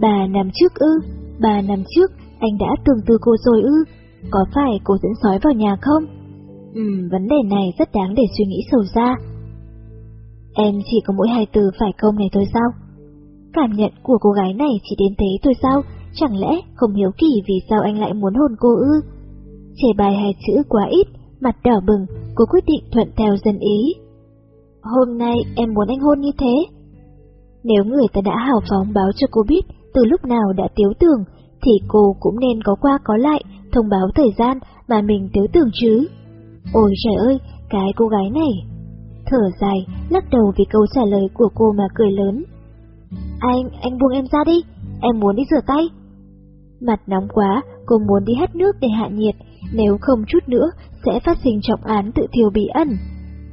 Bà năm trước ư, Bà năm trước anh đã từng từ cô rồi ư, có phải cô dẫn sói vào nhà không? Ừm, vấn đề này rất đáng để suy nghĩ sâu xa. Em chỉ có mỗi hai từ phải không này thôi sao? Cảm nhận của cô gái này chỉ đến thế thôi sao? Chẳng lẽ không hiếu kỳ vì sao anh lại muốn hôn cô ư? Chê bài hai chữ quá ít, mặt đỏ bừng, cô quyết định thuận theo dân ý. Hôm nay em muốn anh hôn như thế. Nếu người ta đã hào phóng báo cho cô biết từ lúc nào đã tiếu tưởng, thì cô cũng nên có qua có lại, thông báo thời gian mà mình tới tưởng chứ. Ôi trời ơi, cái cô gái này. Thở dài, lắc đầu vì câu trả lời của cô mà cười lớn. Anh, anh buông em ra đi, em muốn đi rửa tay. Mặt nóng quá, cô muốn đi hắt nước để hạ nhiệt, nếu không chút nữa sẽ phát sinh trọng án tự thiêu bí ẩn.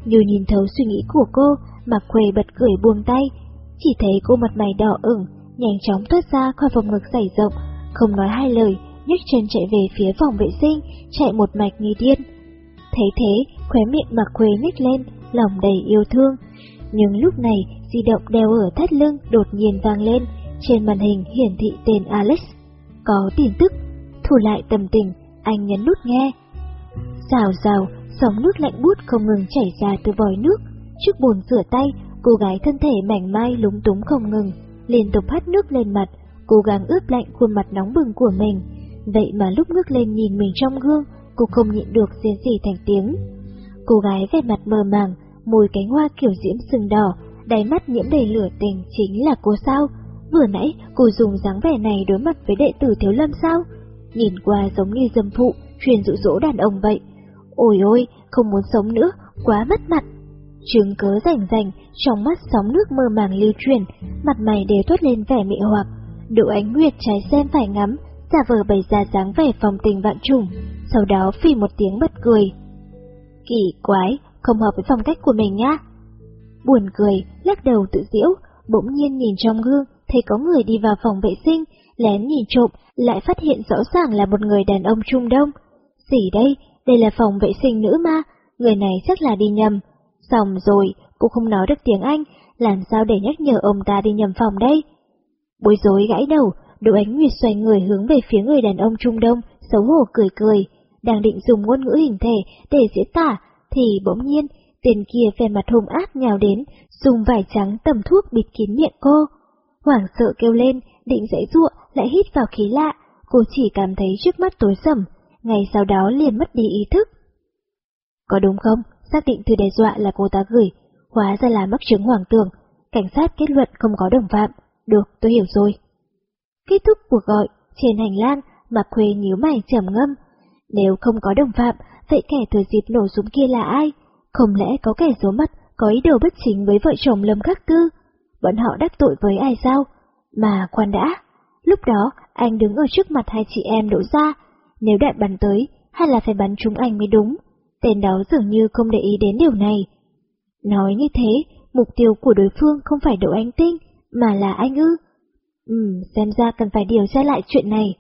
Như nhìn thấu suy nghĩ của cô, mặc quầy bật cười buông tay, chỉ thấy cô mặt mày đỏ ửng, nhanh chóng thoát ra khỏi phòng ngực dày rộng, không nói hai lời, nhấc chân chạy về phía phòng vệ sinh, chạy một mạch như điên. Thấy thế, khóe miệng mặc quế nít lên, lòng đầy yêu thương. Nhưng lúc này, di động đeo ở thắt lưng đột nhiên vang lên, trên màn hình hiển thị tên Alex. Có tin tức, thủ lại tầm tình, anh nhấn nút nghe. Rào rào, sóng nước lạnh bút không ngừng chảy ra từ vòi nước. Trước bồn rửa tay, cô gái thân thể mảnh mai lúng túng không ngừng, liên tục hắt nước lên mặt, cố gắng ướp lạnh khuôn mặt nóng bừng của mình. Vậy mà lúc ngước lên nhìn mình trong gương, cô không nhịn được diễn gì thành tiếng. Cô gái vẻ mặt mờ màng, môi cánh hoa kiểu diễm sừng đỏ, đáy mắt nhiễm đầy lửa tình chính là cô sao? Vừa nãy cô dùng dáng vẻ này đối mặt với đệ tử Thiếu Lâm sao? Nhìn qua giống như dâm phụ, truyền dụ dỗ đàn ông vậy. Ôi ôi, không muốn sống nữa, quá mất mặt. Chứng cớ rảnh rành, trong mắt sóng nước mơ màng lưu truyền, mặt mày đều thoát lên vẻ mị hoặc. Độ ánh nguyệt trái xem phải ngắm, giả vờ bày ra dáng vẻ phòng tình vạn trùng, sau đó phì một tiếng bật cười. Kỳ quái, không hợp với phong cách của mình nhá. Buồn cười, lắc đầu tự diễu, bỗng nhiên nhìn trong gương, thấy có người đi vào phòng vệ sinh, lén nhìn trộm, lại phát hiện rõ ràng là một người đàn ông Trung Đông. Gì đây, đây là phòng vệ sinh nữ ma, người này chắc là đi nhầm. Xong rồi, cũng không nói được tiếng Anh, làm sao để nhắc nhở ông ta đi nhầm phòng đây? Bối rối gãy đầu, Đỗ Ánh Nguyệt xoay người hướng về phía người đàn ông Trung Đông, xấu hổ cười cười, đang định dùng ngôn ngữ hình thể để diễn tả, thì bỗng nhiên, tên kia vẻ mặt hung ác nhào đến, dùng vải trắng tầm thuốc bịt kín miệng cô. Hoảng sợ kêu lên, định dãy ruộng, lại hít vào khí lạ, cô chỉ cảm thấy trước mắt tối sầm, ngày sau đó liền mất đi ý thức. Có đúng không? Xác định thư đe dọa là cô ta gửi, hóa ra là mắc chứng hoàng tưởng, cảnh sát kết luận không có đồng phạm. Được, tôi hiểu rồi. Kết thúc cuộc gọi, trên hành lang, Mạc Khuê nhíu mày trầm ngâm. Nếu không có đồng phạm, vậy kẻ thừa dịp nổ súng kia là ai? Không lẽ có kẻ giấu mắt, có ý đồ bất chính với vợ chồng Lâm Khắc Tư? Bọn họ đắc tội với ai sao? Mà khoan đã, lúc đó anh đứng ở trước mặt hai chị em đổ ra, nếu đạn bắn tới, hay là phải bắn trúng anh mới đúng. Tên đó dường như không để ý đến điều này. Nói như thế, mục tiêu của đối phương không phải Đỗ Anh Tinh, mà là anh ư. Ừ, xem ra cần phải điều tra lại chuyện này.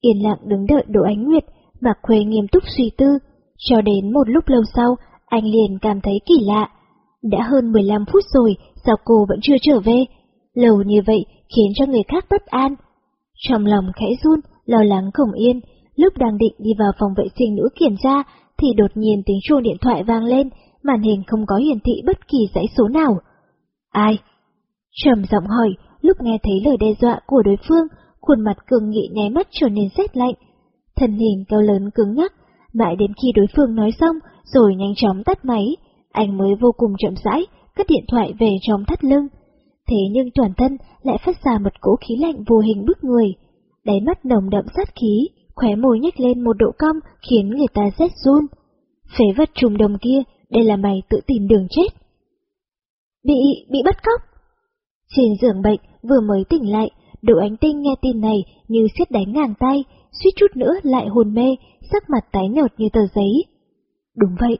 Yên lặng đứng đợi Đỗ Ánh Nguyệt, Mạc Khuê nghiêm túc suy tư, cho đến một lúc lâu sau, anh liền cảm thấy kỳ lạ. Đã hơn 15 phút rồi, sao cô vẫn chưa trở về? Lâu như vậy khiến cho người khác bất an. Trong lòng khẽ run, lo lắng không yên, lúc đang định đi vào phòng vệ sinh nữ kiểm tra, thì đột nhiên tiếng chuông điện thoại vang lên, màn hình không có hiển thị bất kỳ dãy số nào. Ai? Trầm giọng hỏi, lúc nghe thấy lời đe dọa của đối phương, khuôn mặt cường nghị nháy mắt trở nên rét lạnh. Thân hình cao lớn cứng ngắc, mãi đến khi đối phương nói xong, rồi nhanh chóng tắt máy, anh mới vô cùng chậm rãi, cất điện thoại về trong thắt lưng. Thế nhưng toàn thân lại phát ra một cỗ khí lạnh vô hình bức người, đáy mắt nồng đậm sát khí, khóe môi nhếch lên một độ cong khiến người ta rét run. Phế vật trùng đồng kia, đây là mày tự tìm đường chết. Bị, bị bắt cóc. Trên giường bệnh, vừa mới tỉnh lại, Đỗ Ánh Tinh nghe tin này như siết đánh ngang tay, suýt chút nữa lại hồn mê, sắc mặt tái nhợt như tờ giấy. Đúng vậy.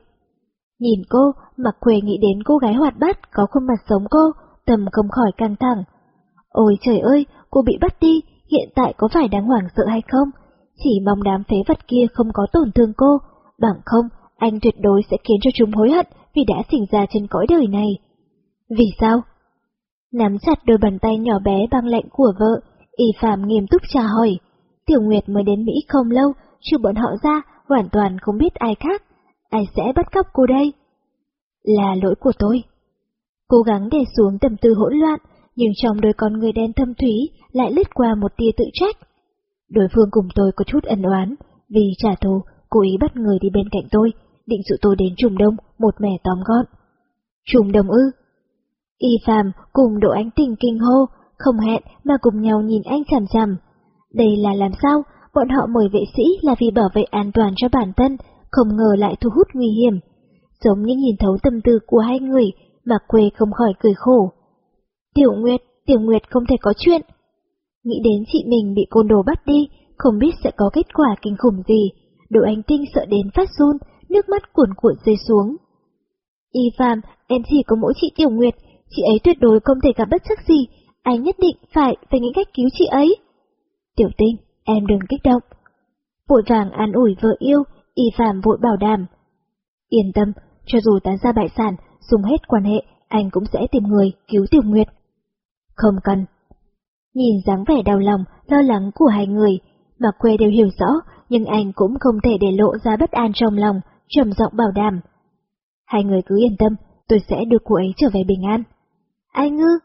Nhìn cô, mặc quề nghĩ đến cô gái hoạt bát có khuôn mặt giống cô, tầm không khỏi căng thẳng. Ôi trời ơi, cô bị bắt đi, hiện tại có phải đáng hoảng sợ hay không? Chỉ mong đám phế vật kia không có tổn thương cô, bằng không, anh tuyệt đối sẽ khiến cho chúng hối hận vì đã sinh ra trên cõi đời này. Vì sao? Nắm chặt đôi bàn tay nhỏ bé băng lạnh của vợ, Y Phạm nghiêm túc trả hỏi. Tiểu Nguyệt mới đến Mỹ không lâu, trừ bọn họ ra, hoàn toàn không biết ai khác. Ai sẽ bắt cóc cô đây? Là lỗi của tôi. Cố gắng để xuống tầm tư hỗn loạn, nhưng trong đôi con người đen thâm thúy lại lướt qua một tia tự trách. Đối phương cùng tôi có chút ẩn oán, vì trả thù, cố ý bắt người đi bên cạnh tôi, định dụ tôi đến trùng đông, một mẻ tóm gọn. Trùng đông ư? Y Phạm cùng Đỗ Ánh Tình kinh hô, không hẹn mà cùng nhau nhìn anh chằm chằm. Đây là làm sao? Bọn họ mời vệ sĩ là vì bảo vệ an toàn cho bản thân, không ngờ lại thu hút nguy hiểm. Giống như nhìn thấu tâm tư của hai người, mà quê không khỏi cười khổ. Tiểu Nguyệt, Tiểu Nguyệt không thể có chuyện. Nghĩ đến chị mình bị côn đồ bắt đi, không biết sẽ có kết quả kinh khủng gì. Đỗ Ánh Tinh sợ đến phát run, nước mắt cuồn cuộn rơi xuống. Y Phạm, em chỉ có mỗi chị Tiểu Nguyệt, chị ấy tuyệt đối không thể gặp bất chắc gì, anh nhất định phải phải nghĩ cách cứu chị ấy. Tiểu Tinh, em đừng kích động. Vội vàng an ủi vợ yêu, Y Phạm vội bảo đảm. Yên tâm, cho dù tán ra bại sản, dùng hết quan hệ, anh cũng sẽ tìm người cứu Tiểu Nguyệt. Không cần. Nhìn dáng vẻ đau lòng, lo lắng của hai người, mà quê đều hiểu rõ, nhưng anh cũng không thể để lộ ra bất an trong lòng, trầm giọng bảo đảm. Hai người cứ yên tâm, tôi sẽ đưa cô ấy trở về bình an. Anh ư?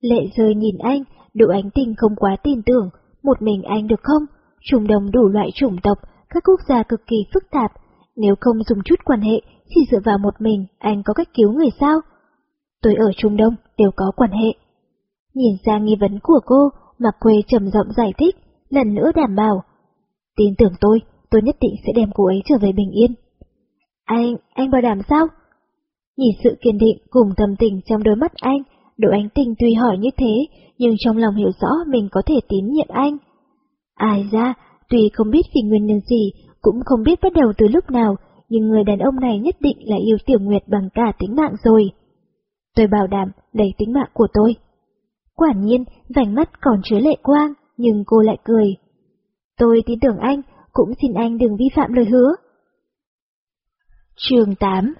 Lệ rơi nhìn anh, độ ánh tình không quá tin tưởng, một mình anh được không? Trùng đồng đủ loại chủng tộc, các quốc gia cực kỳ phức tạp, nếu không dùng chút quan hệ, chỉ dựa vào một mình, anh có cách cứu người sao? Tôi ở Trung Đông, đều có quan hệ. Nhìn ra nghi vấn của cô, Mạc Quê trầm giọng giải thích, lần nữa đảm bảo. Tin tưởng tôi, tôi nhất định sẽ đem cô ấy trở về bình yên. Anh, anh bảo đảm sao? Nhìn sự kiên định cùng tâm tình trong đôi mắt anh, Đỗ Ánh Tình tuy hỏi như thế, nhưng trong lòng hiểu rõ mình có thể tín nhiệm anh. Ai ra, tuy không biết vì nguyên nhân gì, cũng không biết bắt đầu từ lúc nào, nhưng người đàn ông này nhất định là yêu Tiểu Nguyệt bằng cả tính mạng rồi. Tôi bảo đảm lấy tính mạng của tôi. Quả nhiên, vành mắt còn chứa lệ quang, nhưng cô lại cười. Tôi tin tưởng anh, cũng xin anh đừng vi phạm lời hứa. Trường 8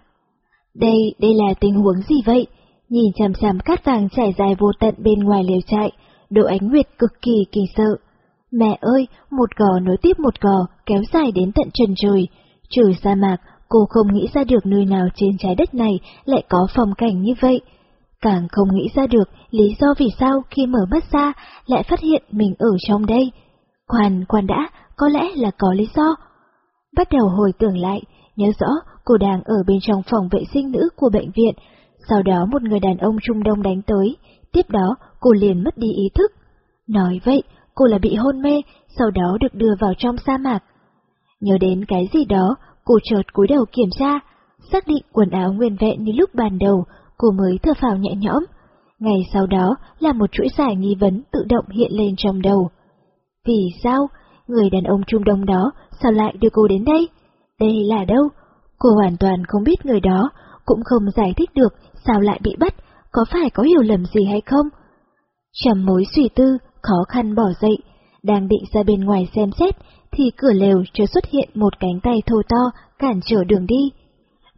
đây, đây là tình huống gì vậy? Nhìn chằm chằm cát vàng trải dài vô tận bên ngoài liều trại, Đỗ Ánh Nguyệt cực kỳ kỳ sợ. Mẹ ơi, một gò nối tiếp một gò, kéo dài đến tận trần trời. Trừ sa mạc, cô không nghĩ ra được nơi nào trên trái đất này lại có phong cảnh như vậy. Càng không nghĩ ra được lý do vì sao khi mở mắt ra lại phát hiện mình ở trong đây. Khoan, khoan đã, có lẽ là có lý do. Bắt đầu hồi tưởng lại, nhớ rõ cô đang ở bên trong phòng vệ sinh nữ của bệnh viện, sau đó một người đàn ông Trung Đông đánh tới, tiếp đó cô liền mất đi ý thức. Nói vậy, cô là bị hôn mê, sau đó được đưa vào trong sa mạc. Nhớ đến cái gì đó, cô chợt cúi đầu kiểm tra, xác định quần áo nguyên vẹn như lúc ban đầu, cô mới thở phào nhẹ nhõm. Ngày sau đó là một chuỗi giải nghi vấn tự động hiện lên trong đầu. Vì sao? Người đàn ông Trung Đông đó sao lại đưa cô đến đây? Đây là đâu? Cô hoàn toàn không biết người đó, cũng không giải thích được sao lại bị bắt, có phải có hiểu lầm gì hay không? Trầm mối suy tư, khó khăn bỏ dậy, đang định ra bên ngoài xem xét, thì cửa lều chưa xuất hiện một cánh tay thô to cản trở đường đi.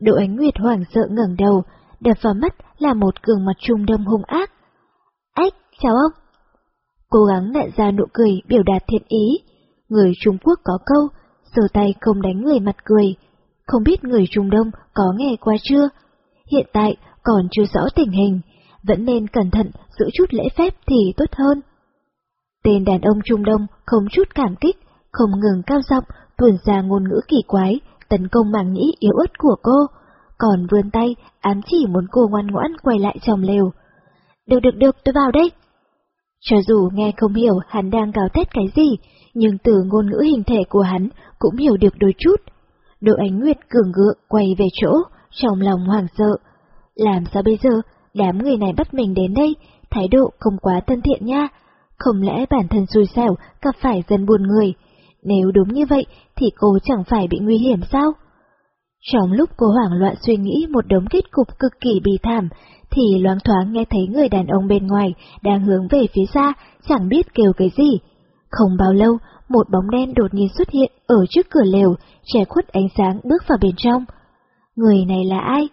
Đỗ Ánh Nguyệt hoảng sợ ngẩng đầu, đập vào mắt là một gương mặt trung đông hung ác. Ách, chào ông. Cố gắng nặn ra nụ cười biểu đạt thiện ý. Người Trung Quốc có câu, sờ tay không đánh người mặt cười. Không biết người Trung Đông có nghe qua chưa? Hiện tại còn chưa rõ tình hình, vẫn nên cẩn thận giữ chút lễ phép thì tốt hơn. Tên đàn ông Trung Đông không chút cảm kích, không ngừng cao giọng tuồn ra ngôn ngữ kỳ quái, tấn công màng nhĩ yếu ớt của cô, còn vươn tay ám chỉ muốn cô ngoan ngoãn quay lại trong lều. Được được được, tôi vào đây. Cho dù nghe không hiểu hắn đang gào thét cái gì, nhưng từ ngôn ngữ hình thể của hắn cũng hiểu được đôi chút. Đỗ Ánh Nguyệt cường gượng quay về chỗ, trong lòng hoảng sợ. Làm sao bây giờ, đám người này bắt mình đến đây, thái độ không quá thân thiện nha. Không lẽ bản thân xui xẻo, gặp phải dân buồn người. Nếu đúng như vậy, thì cô chẳng phải bị nguy hiểm sao? Trong lúc cô hoảng loạn suy nghĩ một đống kết cục cực kỳ bi thảm, thì loáng thoáng nghe thấy người đàn ông bên ngoài đang hướng về phía xa, chẳng biết kêu cái gì. Không bao lâu, một bóng đen đột nhiên xuất hiện ở trước cửa lều, che khuất ánh sáng bước vào bên trong. Người này là ai?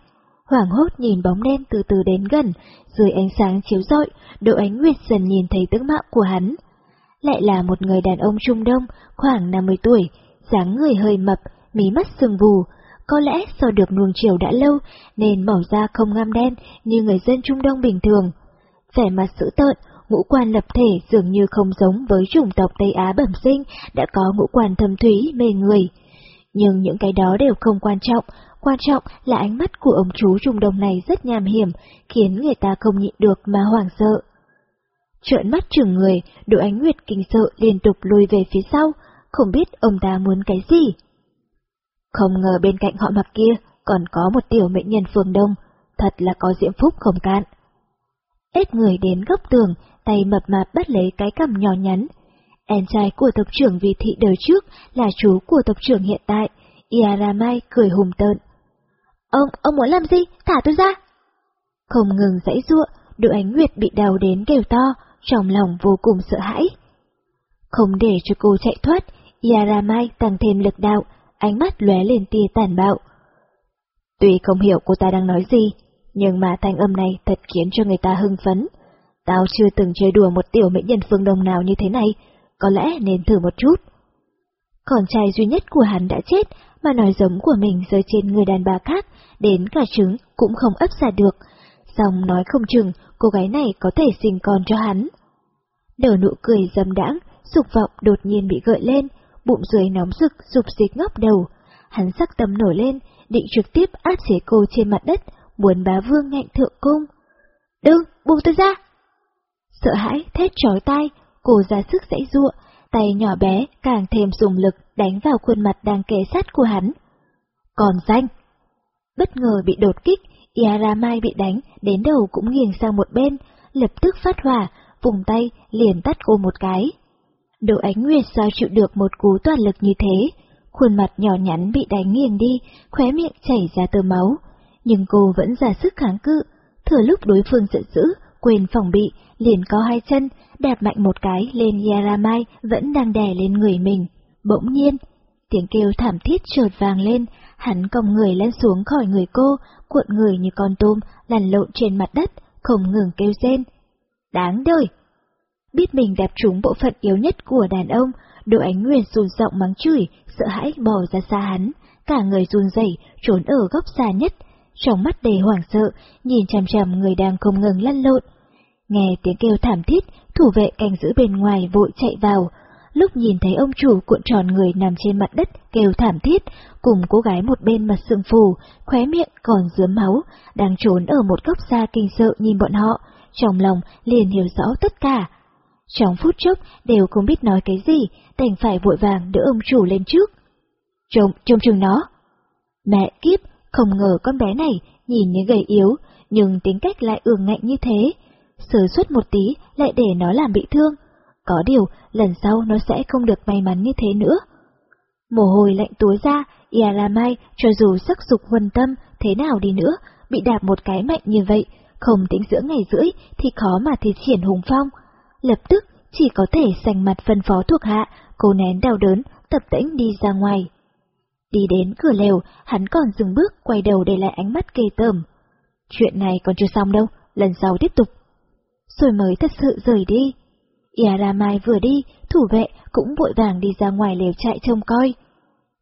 Hoảng hốt nhìn bóng đen từ từ đến gần, dưới ánh sáng chiếu rọi, Đỗ Ánh Nguyệt dần nhìn thấy tướng mạo của hắn. Lại là một người đàn ông Trung Đông, khoảng 50 tuổi, dáng người hơi mập, mí mắt sừng vù. Có lẽ do được nuông chiều đã lâu nên màu da không ngăm đen như người dân Trung Đông bình thường. Vẻ mặt dữ tợn, ngũ quan lập thể dường như không giống với chủng tộc Tây Á bẩm sinh đã có ngũ quan thâm thúy mê người. Nhưng những cái đó đều không quan trọng, quan trọng là ánh mắt của ông chú Trung Đông này rất nham hiểm, khiến người ta không nhịn được mà hoảng sợ. Trợn mắt chừng người, Đỗ Ánh Nguyệt kinh sợ liên tục lùi về phía sau, không biết ông ta muốn cái gì. Không ngờ bên cạnh họ mặc kia còn có một tiểu mệnh nhân phương Đông, thật là có diễm phúc không cạn. Ết người đến góc tường, tay mập mạp bắt lấy cái cằm nhỏ nhắn. Em trai của tộc trưởng vị thị đời trước là chú của tộc trưởng hiện tại, Iaramai cười hùng tợn. Ông, ông muốn làm gì? Thả tôi ra! Không ngừng dãy ruộng, đội Ánh Nguyệt bị đau đến kêu to, trong lòng vô cùng sợ hãi. Không để cho cô chạy thoát, Iaramai tăng thêm lực đạo, ánh mắt lóe lên tia tàn bạo. Tuy không hiểu cô ta đang nói gì, nhưng mà thanh âm này thật khiến cho người ta hưng phấn. Tao chưa từng chơi đùa một tiểu mỹ nhân phương đông nào như thế này, có lẽ nên thử một chút. Con trai duy nhất của hắn đã chết, mà nói giống của mình rơi trên người đàn bà khác, đến cả trứng cũng không ấp ra được. Xong nói không chừng, cô gái này có thể sinh con cho hắn. Đầu nụ cười dâm đãng, dục vọng đột nhiên bị gợi lên, bụng dưới nóng rực, rụp dịch ngóc đầu. Hắn sắc tâm nổi lên, định trực tiếp áp chế cô trên mặt đất, muốn bá vương ngạnh thượng cung. Đừng, buông tôi ra! Sợ hãi, thét trói tai, cô ra sức dãy ruộng, tay nhỏ bé càng thêm dùng lực đánh vào khuôn mặt đang kề sát của hắn. Còn danh! Bất ngờ bị đột kích, Iaramai bị đánh, đến đầu cũng nghiêng sang một bên, lập tức phát hỏa, vùng tay liền tắt cô một cái. Đỗ Ánh Nguyệt sao chịu được một cú toàn lực như thế, khuôn mặt nhỏ nhắn bị đánh nghiêng đi, khóe miệng chảy ra tơ máu, nhưng cô vẫn ra sức kháng cự, thừa lúc đối phương giận dữ, quên phòng bị, liền có hai chân, đạp mạnh một cái lên Yaramai vẫn đang đè lên người mình. Bỗng nhiên, tiếng kêu thảm thiết trượt vàng lên, hắn còng người lên xuống khỏi người cô, cuộn người như con tôm, lăn lộn trên mặt đất, không ngừng kêu rên. Đáng đời! Biết mình đạp trúng bộ phận yếu nhất của đàn ông, đội Ánh Nguyên sùn giọng mắng chửi, sợ hãi bỏ ra xa hắn, cả người run rẩy trốn ở góc xa nhất, trong mắt đầy hoảng sợ, nhìn chằm chằm người đang không ngừng lăn lộn. Nghe tiếng kêu thảm thiết, thủ vệ canh giữ bên ngoài vội chạy vào. Lúc nhìn thấy ông chủ cuộn tròn người nằm trên mặt đất kêu thảm thiết, cùng cô gái một bên mặt sưng phù, khóe miệng còn dướm máu, đang trốn ở một góc xa kinh sợ nhìn bọn họ, trong lòng liền hiểu rõ tất cả. Trong phút chốc đều không biết nói cái gì, đành phải vội vàng đỡ ông chủ lên trước. Trông, trông chừng nó. Mẹ kiếp, không ngờ con bé này nhìn như gầy yếu, nhưng tính cách lại ương ngạnh như thế. Sơ suất một tí lại để nó làm bị thương. Có điều, lần sau nó sẽ không được may mắn như thế nữa. Mồ hôi lạnh túa ra, Yaramai cho dù sắc dục huân tâm thế nào đi nữa, bị đạp một cái mạnh như vậy, không tính giữa ngày rưỡi thì khó mà thi triển hùng phong. Lập tức chỉ có thể sành mặt phân phó thuộc hạ, cố nén đau đớn, tập tĩnh đi ra ngoài. Đi đến cửa lều, hắn còn dừng bước quay đầu để lại ánh mắt kê tởm. Chuyện này còn chưa xong đâu, lần sau tiếp tục. Rồi mới thật sự rời đi. Yaramai vừa đi, thủ vệ cũng vội vàng đi ra ngoài lều chạy trông coi.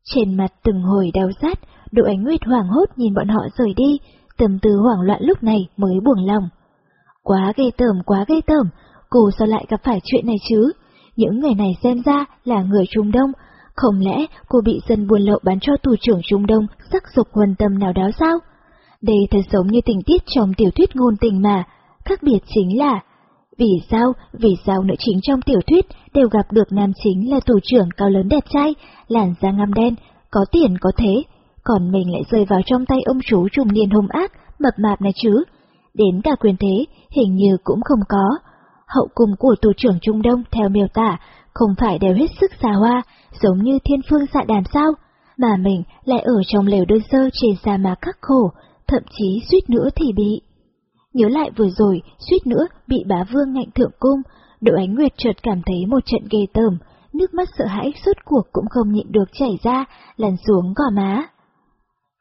Trên mặt từng hồi đau rát, Đỗ Ánh Nguyệt hoảng hốt nhìn bọn họ rời đi, tâm tư hoảng loạn lúc này mới buồn lòng. Quá ghê tởm, quá ghê tởm, cô sao lại gặp phải chuyện này chứ? Những người này xem ra là người Trung Đông, không lẽ cô bị dân buôn lậu bán cho tù trưởng Trung Đông sắc dục huân tâm nào đó sao? Đây thật giống như tình tiết trong tiểu thuyết ngôn tình mà, khác biệt chính là vì sao, vì sao nữ chính trong tiểu thuyết đều gặp được nam chính là tù trưởng cao lớn đẹp trai, làn da ngăm đen, có tiền có thế, còn mình lại rơi vào trong tay ông chú trùng niên hung ác, mập mạp này chứ. Đến cả quyền thế, hình như cũng không có. Hậu cung của tù trưởng Trung Đông theo miêu tả, không phải đều hết sức xa hoa, giống như thiên phương dạ đàm sao, mà mình lại ở trong lều đơn sơ trên sa mạc khắc khổ, thậm chí suýt nữa thì bị. Nhớ lại vừa rồi, suýt nữa bị bá vương ngạnh thượng cung, đội Ánh Nguyệt chợt cảm thấy một trận ghê tởm, nước mắt sợ hãi suốt cuộc cũng không nhịn được chảy ra, lăn xuống gò má.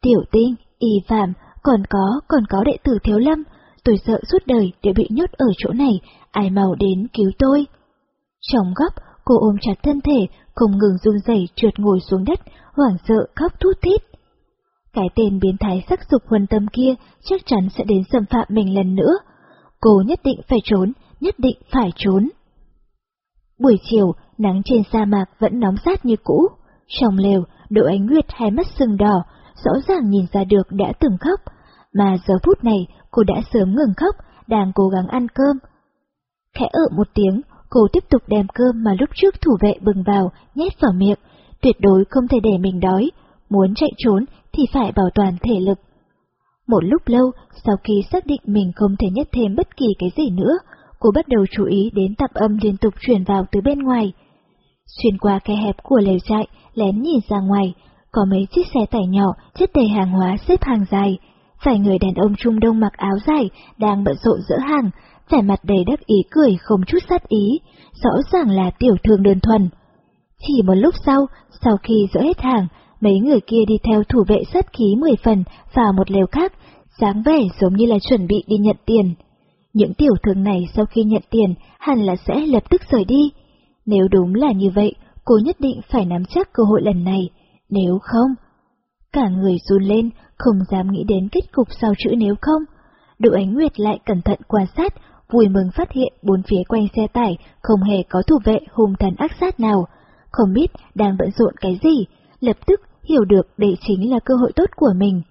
Tiểu tinh, y phạm, còn có, còn có đệ tử thiếu lâm, tôi sợ suốt đời để bị nhốt ở chỗ này, ai mau đến cứu tôi. Trong góc, cô ôm chặt thân thể, không ngừng run rẩy trượt ngồi xuống đất, hoảng sợ khóc thút thít. Cái tên biến thái sắc dục huân tâm kia chắc chắn sẽ đến xâm phạm mình lần nữa. Cô nhất định phải trốn, nhất định phải trốn. Buổi chiều, nắng trên sa mạc vẫn nóng sát như cũ. Trong lều, Đỗ Ánh Nguyệt hai mắt sưng đỏ, rõ ràng nhìn ra được đã từng khóc, mà giờ phút này cô đã sớm ngừng khóc, đang cố gắng ăn cơm. Khẽ ợ một tiếng, cô tiếp tục đem cơm mà lúc trước thủ vệ bừng vào, nhét vào miệng, tuyệt đối không thể để mình đói, muốn chạy trốn thì phải bảo toàn thể lực. Một lúc lâu, sau khi xác định mình không thể nhét thêm bất kỳ cái gì nữa, cô bắt đầu chú ý đến tạp âm liên tục truyền vào từ bên ngoài. Xuyên qua khe hẹp của lều trại, lén nhìn ra ngoài, có mấy chiếc xe tải nhỏ chất đầy hàng hóa xếp hàng dài. vài người đàn ông Trung Đông mặc áo dài, đang bận rộn dỡ hàng, vẻ mặt đầy đắc ý cười không chút sát ý, rõ ràng là tiểu thương đơn thuần. Chỉ một lúc sau, sau khi dỡ hết hàng, mấy người kia đi theo thủ vệ sát khí mười phần vào một lều khác, dáng vẻ giống như là chuẩn bị đi nhận tiền. Những tiểu thương này sau khi nhận tiền hẳn là sẽ lập tức rời đi. Nếu đúng là như vậy, cô nhất định phải nắm chắc cơ hội lần này, nếu không... Cả người run lên, không dám nghĩ đến kết cục sau chữ nếu không. Đỗ Ánh Nguyệt lại cẩn thận quan sát, vui mừng phát hiện bốn phía quanh xe tải không hề có thủ vệ hung thần ác sát nào. Không biết đang bận rộn cái gì, lập tức hiểu được đây chính là cơ hội tốt của mình.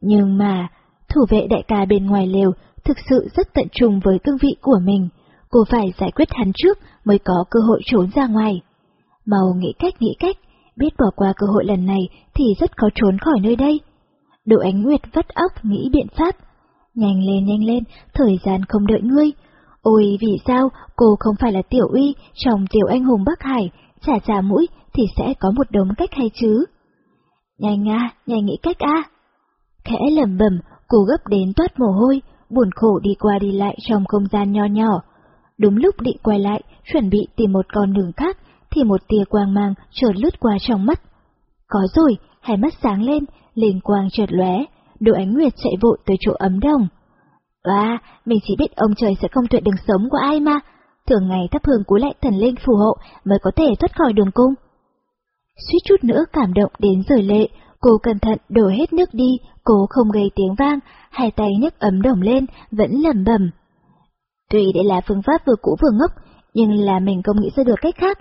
Nhưng mà, thủ vệ đại ca bên ngoài lều thực sự rất tận trung với cương vị của mình. Cô phải giải quyết hắn trước mới có cơ hội trốn ra ngoài. màu nghĩ cách nghĩ cách, biết bỏ qua cơ hội lần này thì rất khó trốn khỏi nơi đây. Đỗ Ánh Nguyệt vắt óc nghĩ biện pháp. Nhanh lên nhanh lên, thời gian không đợi ngươi. Ôi vì sao cô không phải là tiểu uy trong tiểu anh hùng Bắc Hải, chả chả mũi thì sẽ có một đống cách hay chứ? Nhanh à, nhanh nghĩ cách a. Khẽ lầm bẩm cô gấp đến toát mồ hôi, buồn khổ đi qua đi lại trong không gian nho nhỏ. Đúng lúc định quay lại, chuẩn bị tìm một con đường khác, thì một tia quang mang chợt lướt qua trong mắt. Có rồi, hai mắt sáng lên, liền quang chợt lóe, Đỗ Ánh Nguyệt chạy vội tới chỗ ấm đồng. À, mình chỉ biết ông trời sẽ không tuyệt đường sống của ai mà, thường ngày thắp hương cú lại thần linh phù hộ mới có thể thoát khỏi đường cung. Suýt chút nữa cảm động đến rời lệ, cô cẩn thận đổ hết nước đi, cố không gây tiếng vang, hai tay nhấc ấm đồng lên, vẫn lẩm bẩm. Tuy đây là phương pháp vừa cũ vừa ngốc, nhưng là mình không nghĩ ra được cách khác.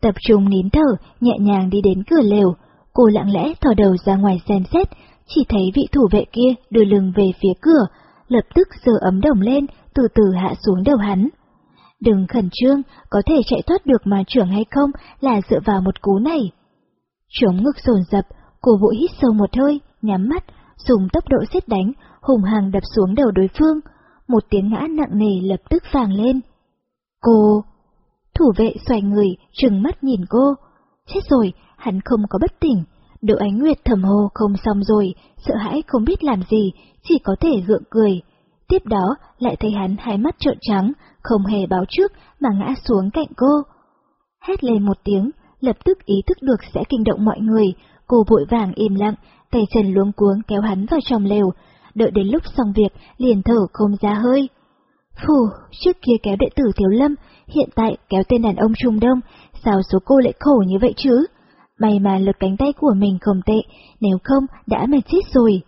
Tập trung nín thở, nhẹ nhàng đi đến cửa lều, cô lặng lẽ thò đầu ra ngoài xem xét, chỉ thấy vị thủ vệ kia đưa lưng về phía cửa, lập tức giơ ấm đồng lên, từ từ hạ xuống đầu hắn. Đừng khẩn trương, có thể chạy thoát được mà trưởng hay không là dựa vào một cú này. Chống ngực sồn dập, cô vũ hít sâu một hơi, nhắm mắt, dùng tốc độ xét đánh, hùng hằng đập xuống đầu đối phương. Một tiếng ngã nặng nề lập tức vàng lên. Cô... Thủ vệ xoay người, trừng mắt nhìn cô. Chết rồi, hắn không có bất tỉnh. Đỗ Ánh Nguyệt thầm hô không xong rồi, sợ hãi không biết làm gì, chỉ có thể gượng cười. Tiếp đó lại thấy hắn hai mắt trợn trắng, không hề báo trước mà ngã xuống cạnh cô. Hét lên một tiếng, lập tức ý thức được sẽ kinh động mọi người, cô vội vàng im lặng, tay chân luống cuống kéo hắn vào trong lều, đợi đến lúc xong việc liền thở không ra hơi. Phù, trước kia kéo đệ tử Thiếu Lâm, hiện tại kéo tên đàn ông Trung Đông, sao số cô lại khổ như vậy chứ? May mà lực cánh tay của mình không tệ, nếu không đã mệt chết rồi.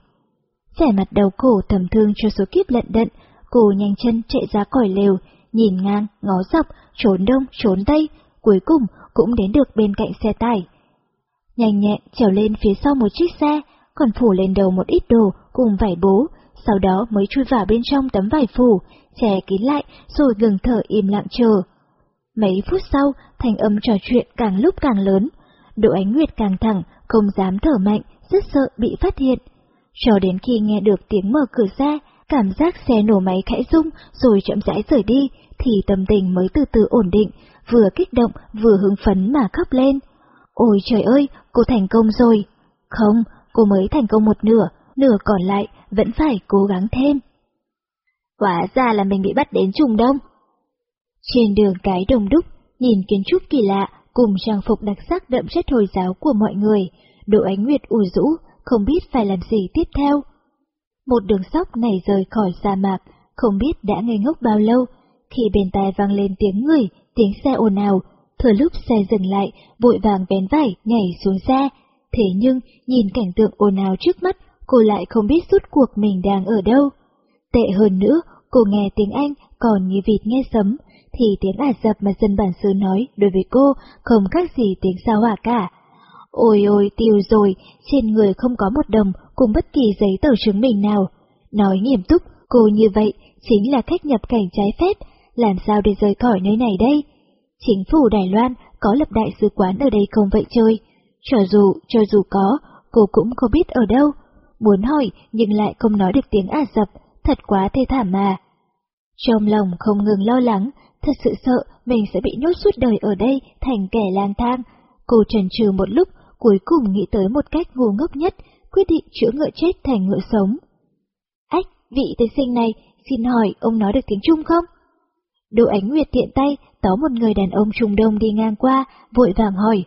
Vẻ mặt đầu cổ thầm thương cho số kiếp lận đận, cô nhanh chân chạy ra khỏi lều, nhìn ngang, ngó dọc, trốn đông, trốn tây, cuối cùng cũng đến được bên cạnh xe tải. Nhanh nhẹn trèo lên phía sau một chiếc xe, còn phủ lên đầu một ít đồ cùng vải bố, sau đó mới chui vào bên trong tấm vải phủ, che kín lại rồi ngừng thở im lặng chờ. Mấy phút sau, thành âm trò chuyện càng lúc càng lớn, Đỗ Ánh Nguyệt càng thẳng, không dám thở mạnh, rất sợ bị phát hiện. Cho đến khi nghe được tiếng mở cửa ra, cảm giác xe nổ máy khẽ rung rồi chậm rãi rời đi, thì tâm tình mới từ từ ổn định, vừa kích động vừa hứng phấn mà khóc lên. Ôi trời ơi, cô thành công rồi! Không, cô mới thành công một nửa, nửa còn lại vẫn phải cố gắng thêm. Quả ra là mình bị bắt đến trùng đông. Trên đường cái đồng đúc, nhìn kiến trúc kỳ lạ, cùng trang phục đặc sắc đậm chất Hồi giáo của mọi người, Đỗ Ánh Nguyệt ủ rũ, không biết phải làm gì tiếp theo. Một đường sóc này rời khỏi sa mạc, không biết đã ngây ngốc bao lâu, khi bên tai vang lên tiếng người, tiếng xe ồn ào, thừa lúc xe dừng lại, vội vàng vén vải, nhảy xuống xe. Thế nhưng, nhìn cảnh tượng ồn ào trước mắt, cô lại không biết suốt cuộc mình đang ở đâu. Tệ hơn nữa, cô nghe tiếng Anh còn như vịt nghe sấm, thì tiếng Ả Rập mà dân bản xứ nói đối với cô không khác gì tiếng sao hỏa cả. Ôi ôi tiêu rồi, trên người không có một đồng cùng bất kỳ giấy tờ chứng minh nào. Nói nghiêm túc, cô như vậy chính là khách nhập cảnh trái phép, làm sao để rời khỏi nơi này đây? Chính phủ Đài Loan có lập đại sứ quán ở đây không vậy chơi? Cho dù, cho dù có, cô cũng không biết ở đâu. Muốn hỏi nhưng lại không nói được tiếng Ả Rập, thật quá thê thảm mà. Trong lòng không ngừng lo lắng, thật sự sợ mình sẽ bị nhốt suốt đời ở đây thành kẻ lang thang. Cô trần trừ một lúc, cuối cùng nghĩ tới một cách ngu ngốc nhất, quyết định chữa ngựa chết thành ngựa sống. Ách, vị tiên sinh này, xin hỏi ông nói được tiếng Trung không? Đỗ Ánh Nguyệt tiện tay, tóm một người đàn ông Trung Đông đi ngang qua, vội vàng hỏi.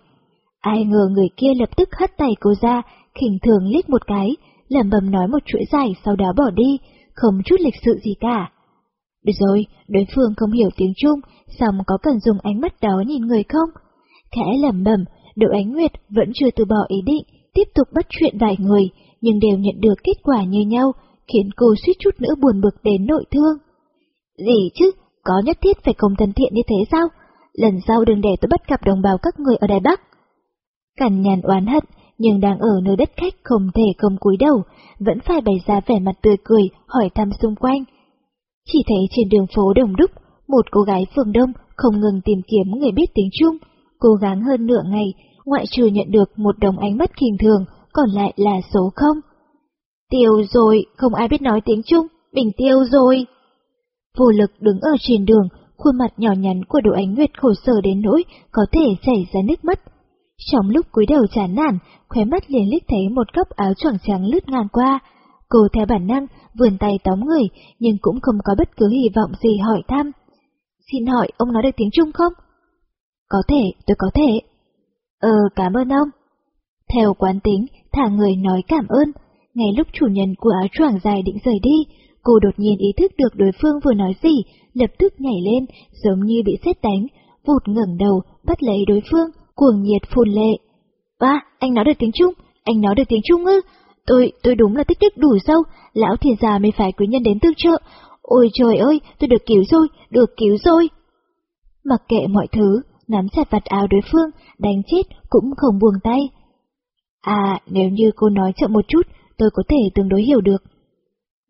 Ai ngờ người kia lập tức hất tay cô ra, khỉnh thường liếc một cái, lẩm bẩm nói một chuỗi dài sau đó bỏ đi, không chút lịch sự gì cả. Được rồi, đối phương không hiểu tiếng Trung, xong có cần dùng ánh mắt đó nhìn người không? Khẽ lẩm bẩm, Đỗ Ánh Nguyệt vẫn chưa từ bỏ ý định, tiếp tục bắt chuyện vài người, nhưng đều nhận được kết quả như nhau, khiến cô suýt chút nữa buồn bực đến nội thương. Gì chứ, có nhất thiết phải công thân thiện như thế sao? Lần sau đừng để tôi bắt gặp đồng bào các người ở Đài Bắc. Cằn nhàn oán hận, nhưng đang ở nơi đất khách không thể không cúi đầu, vẫn phải bày ra vẻ mặt tươi cười, hỏi thăm xung quanh. Chỉ thấy trên đường phố Đồng Đúc, một cô gái phường Đông không ngừng tìm kiếm người biết tiếng Trung, cố gắng hơn nửa ngày, ngoại trừ nhận được một đồng ánh mắt kinh thường, còn lại là số không. Tiêu rồi, không ai biết nói tiếng Trung, bình tiêu rồi. Vô lực đứng ở trên đường, khuôn mặt nhỏ nhắn của Đỗ Ánh Nguyệt khổ sở đến nỗi có thể chảy ra nước mắt. Trong lúc cúi đầu chán nản, khóe mắt liền liếc thấy một góc áo choàng trắng lướt ngang qua. Cô theo bản năng vươn tay tóm người, nhưng cũng không có bất cứ hy vọng gì hỏi thăm. Xin hỏi ông nói được tiếng Trung không? Có thể, tôi có thể. Ờ, cảm ơn ông. Theo quán tính, thả người nói cảm ơn. Ngay lúc chủ nhân của áo choàng dài định rời đi, cô đột nhiên ý thức được đối phương vừa nói gì, lập tức nhảy lên, giống như bị xét đánh, vụt ngẩng đầu, bắt lấy đối phương, cuồng nhiệt phun lệ. Ba, anh nói được tiếng Trung, anh nói được tiếng Trung ư? Tôi, tôi đúng là tích đức đủ sâu, lão thiền già mới phải quý nhân đến tương trợ. Ôi trời ơi, tôi được cứu rồi, được cứu rồi. Mặc kệ mọi thứ, nắm chặt vạt áo đối phương, đánh chết cũng không buông tay. À, nếu như cô nói chậm một chút, tôi có thể tương đối hiểu được.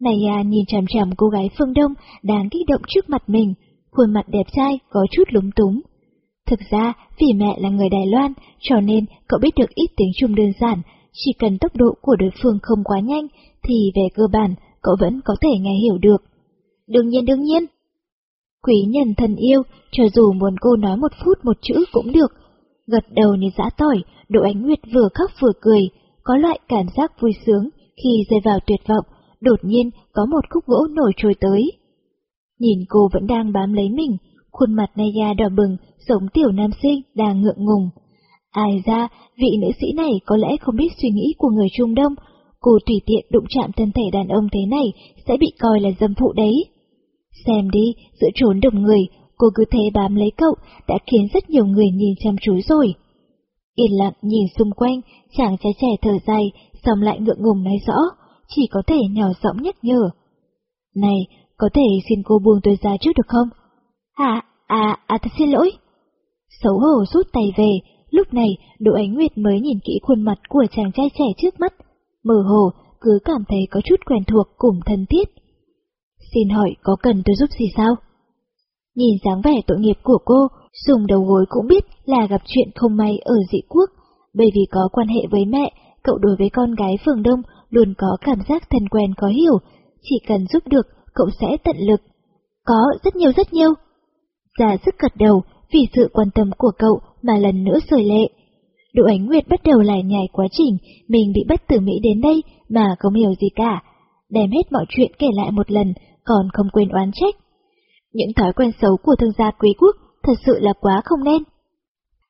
Này à, nhìn chằm chằm cô gái phương Đông đang kích động trước mặt mình, khuôn mặt đẹp trai có chút lúng túng. Thực ra, vì mẹ là người Đài Loan, cho nên cậu biết được ít tiếng Trung đơn giản, chỉ cần tốc độ của đối phương không quá nhanh, thì về cơ bản, cậu vẫn có thể nghe hiểu được. Đương nhiên đương nhiên. Quý nhân thân yêu, cho dù muốn cô nói một phút một chữ cũng được. Gật đầu như dã tỏi, Đỗ Ánh Nguyệt vừa khóc vừa cười, có loại cảm giác vui sướng khi rơi vào tuyệt vọng, đột nhiên có một khúc gỗ nổi trôi tới. Nhìn cô vẫn đang bám lấy mình, khuôn mặt Naya đỏ bừng, giống tiểu nam sinh đang ngượng ngùng. Ai ra, vị nữ sĩ này có lẽ không biết suy nghĩ của người Trung Đông, cô tùy tiện đụng chạm thân thể đàn ông thế này sẽ bị coi là dâm phụ đấy. Xem đi, giữa trốn đồng người, cô cứ thế bám lấy cậu đã khiến rất nhiều người nhìn chăm chú rồi. Yên lặng nhìn xung quanh, chàng trai trẻ thở dài, xong lại ngượng ngùng nói rõ, chỉ có thể nhỏ giọng nhắc nhở. Này, có thể xin cô buông tôi ra trước được không? À, à, à thật xin lỗi. Xấu hổ rút tay về, lúc này Đỗ Ánh Nguyệt mới nhìn kỹ khuôn mặt của chàng trai trẻ trước mắt. Mơ hồ, cứ cảm thấy có chút quen thuộc cùng thân thiết. Xin hỏi có cần tôi giúp gì sao? Nhìn dáng vẻ tội nghiệp của cô, dùng đầu gối cũng biết là gặp chuyện không may ở dị quốc, bởi vì có quan hệ với mẹ, cậu đối với con gái phường đông luôn có cảm giác thân quen có hiểu, chỉ cần giúp được, cậu sẽ tận lực. Có, rất nhiều rất nhiều. Già sức gật đầu, vì sự quan tâm của cậu mà lần nữa rời lệ. Đỗ Ánh Nguyệt bắt đầu lại nhảy quá trình mình bị bắt từ Mỹ đến đây mà không hiểu gì cả, đem hết mọi chuyện kể lại một lần, còn không quên oán trách. Những thói quen xấu của thương gia quý quốc thật sự là quá không nên.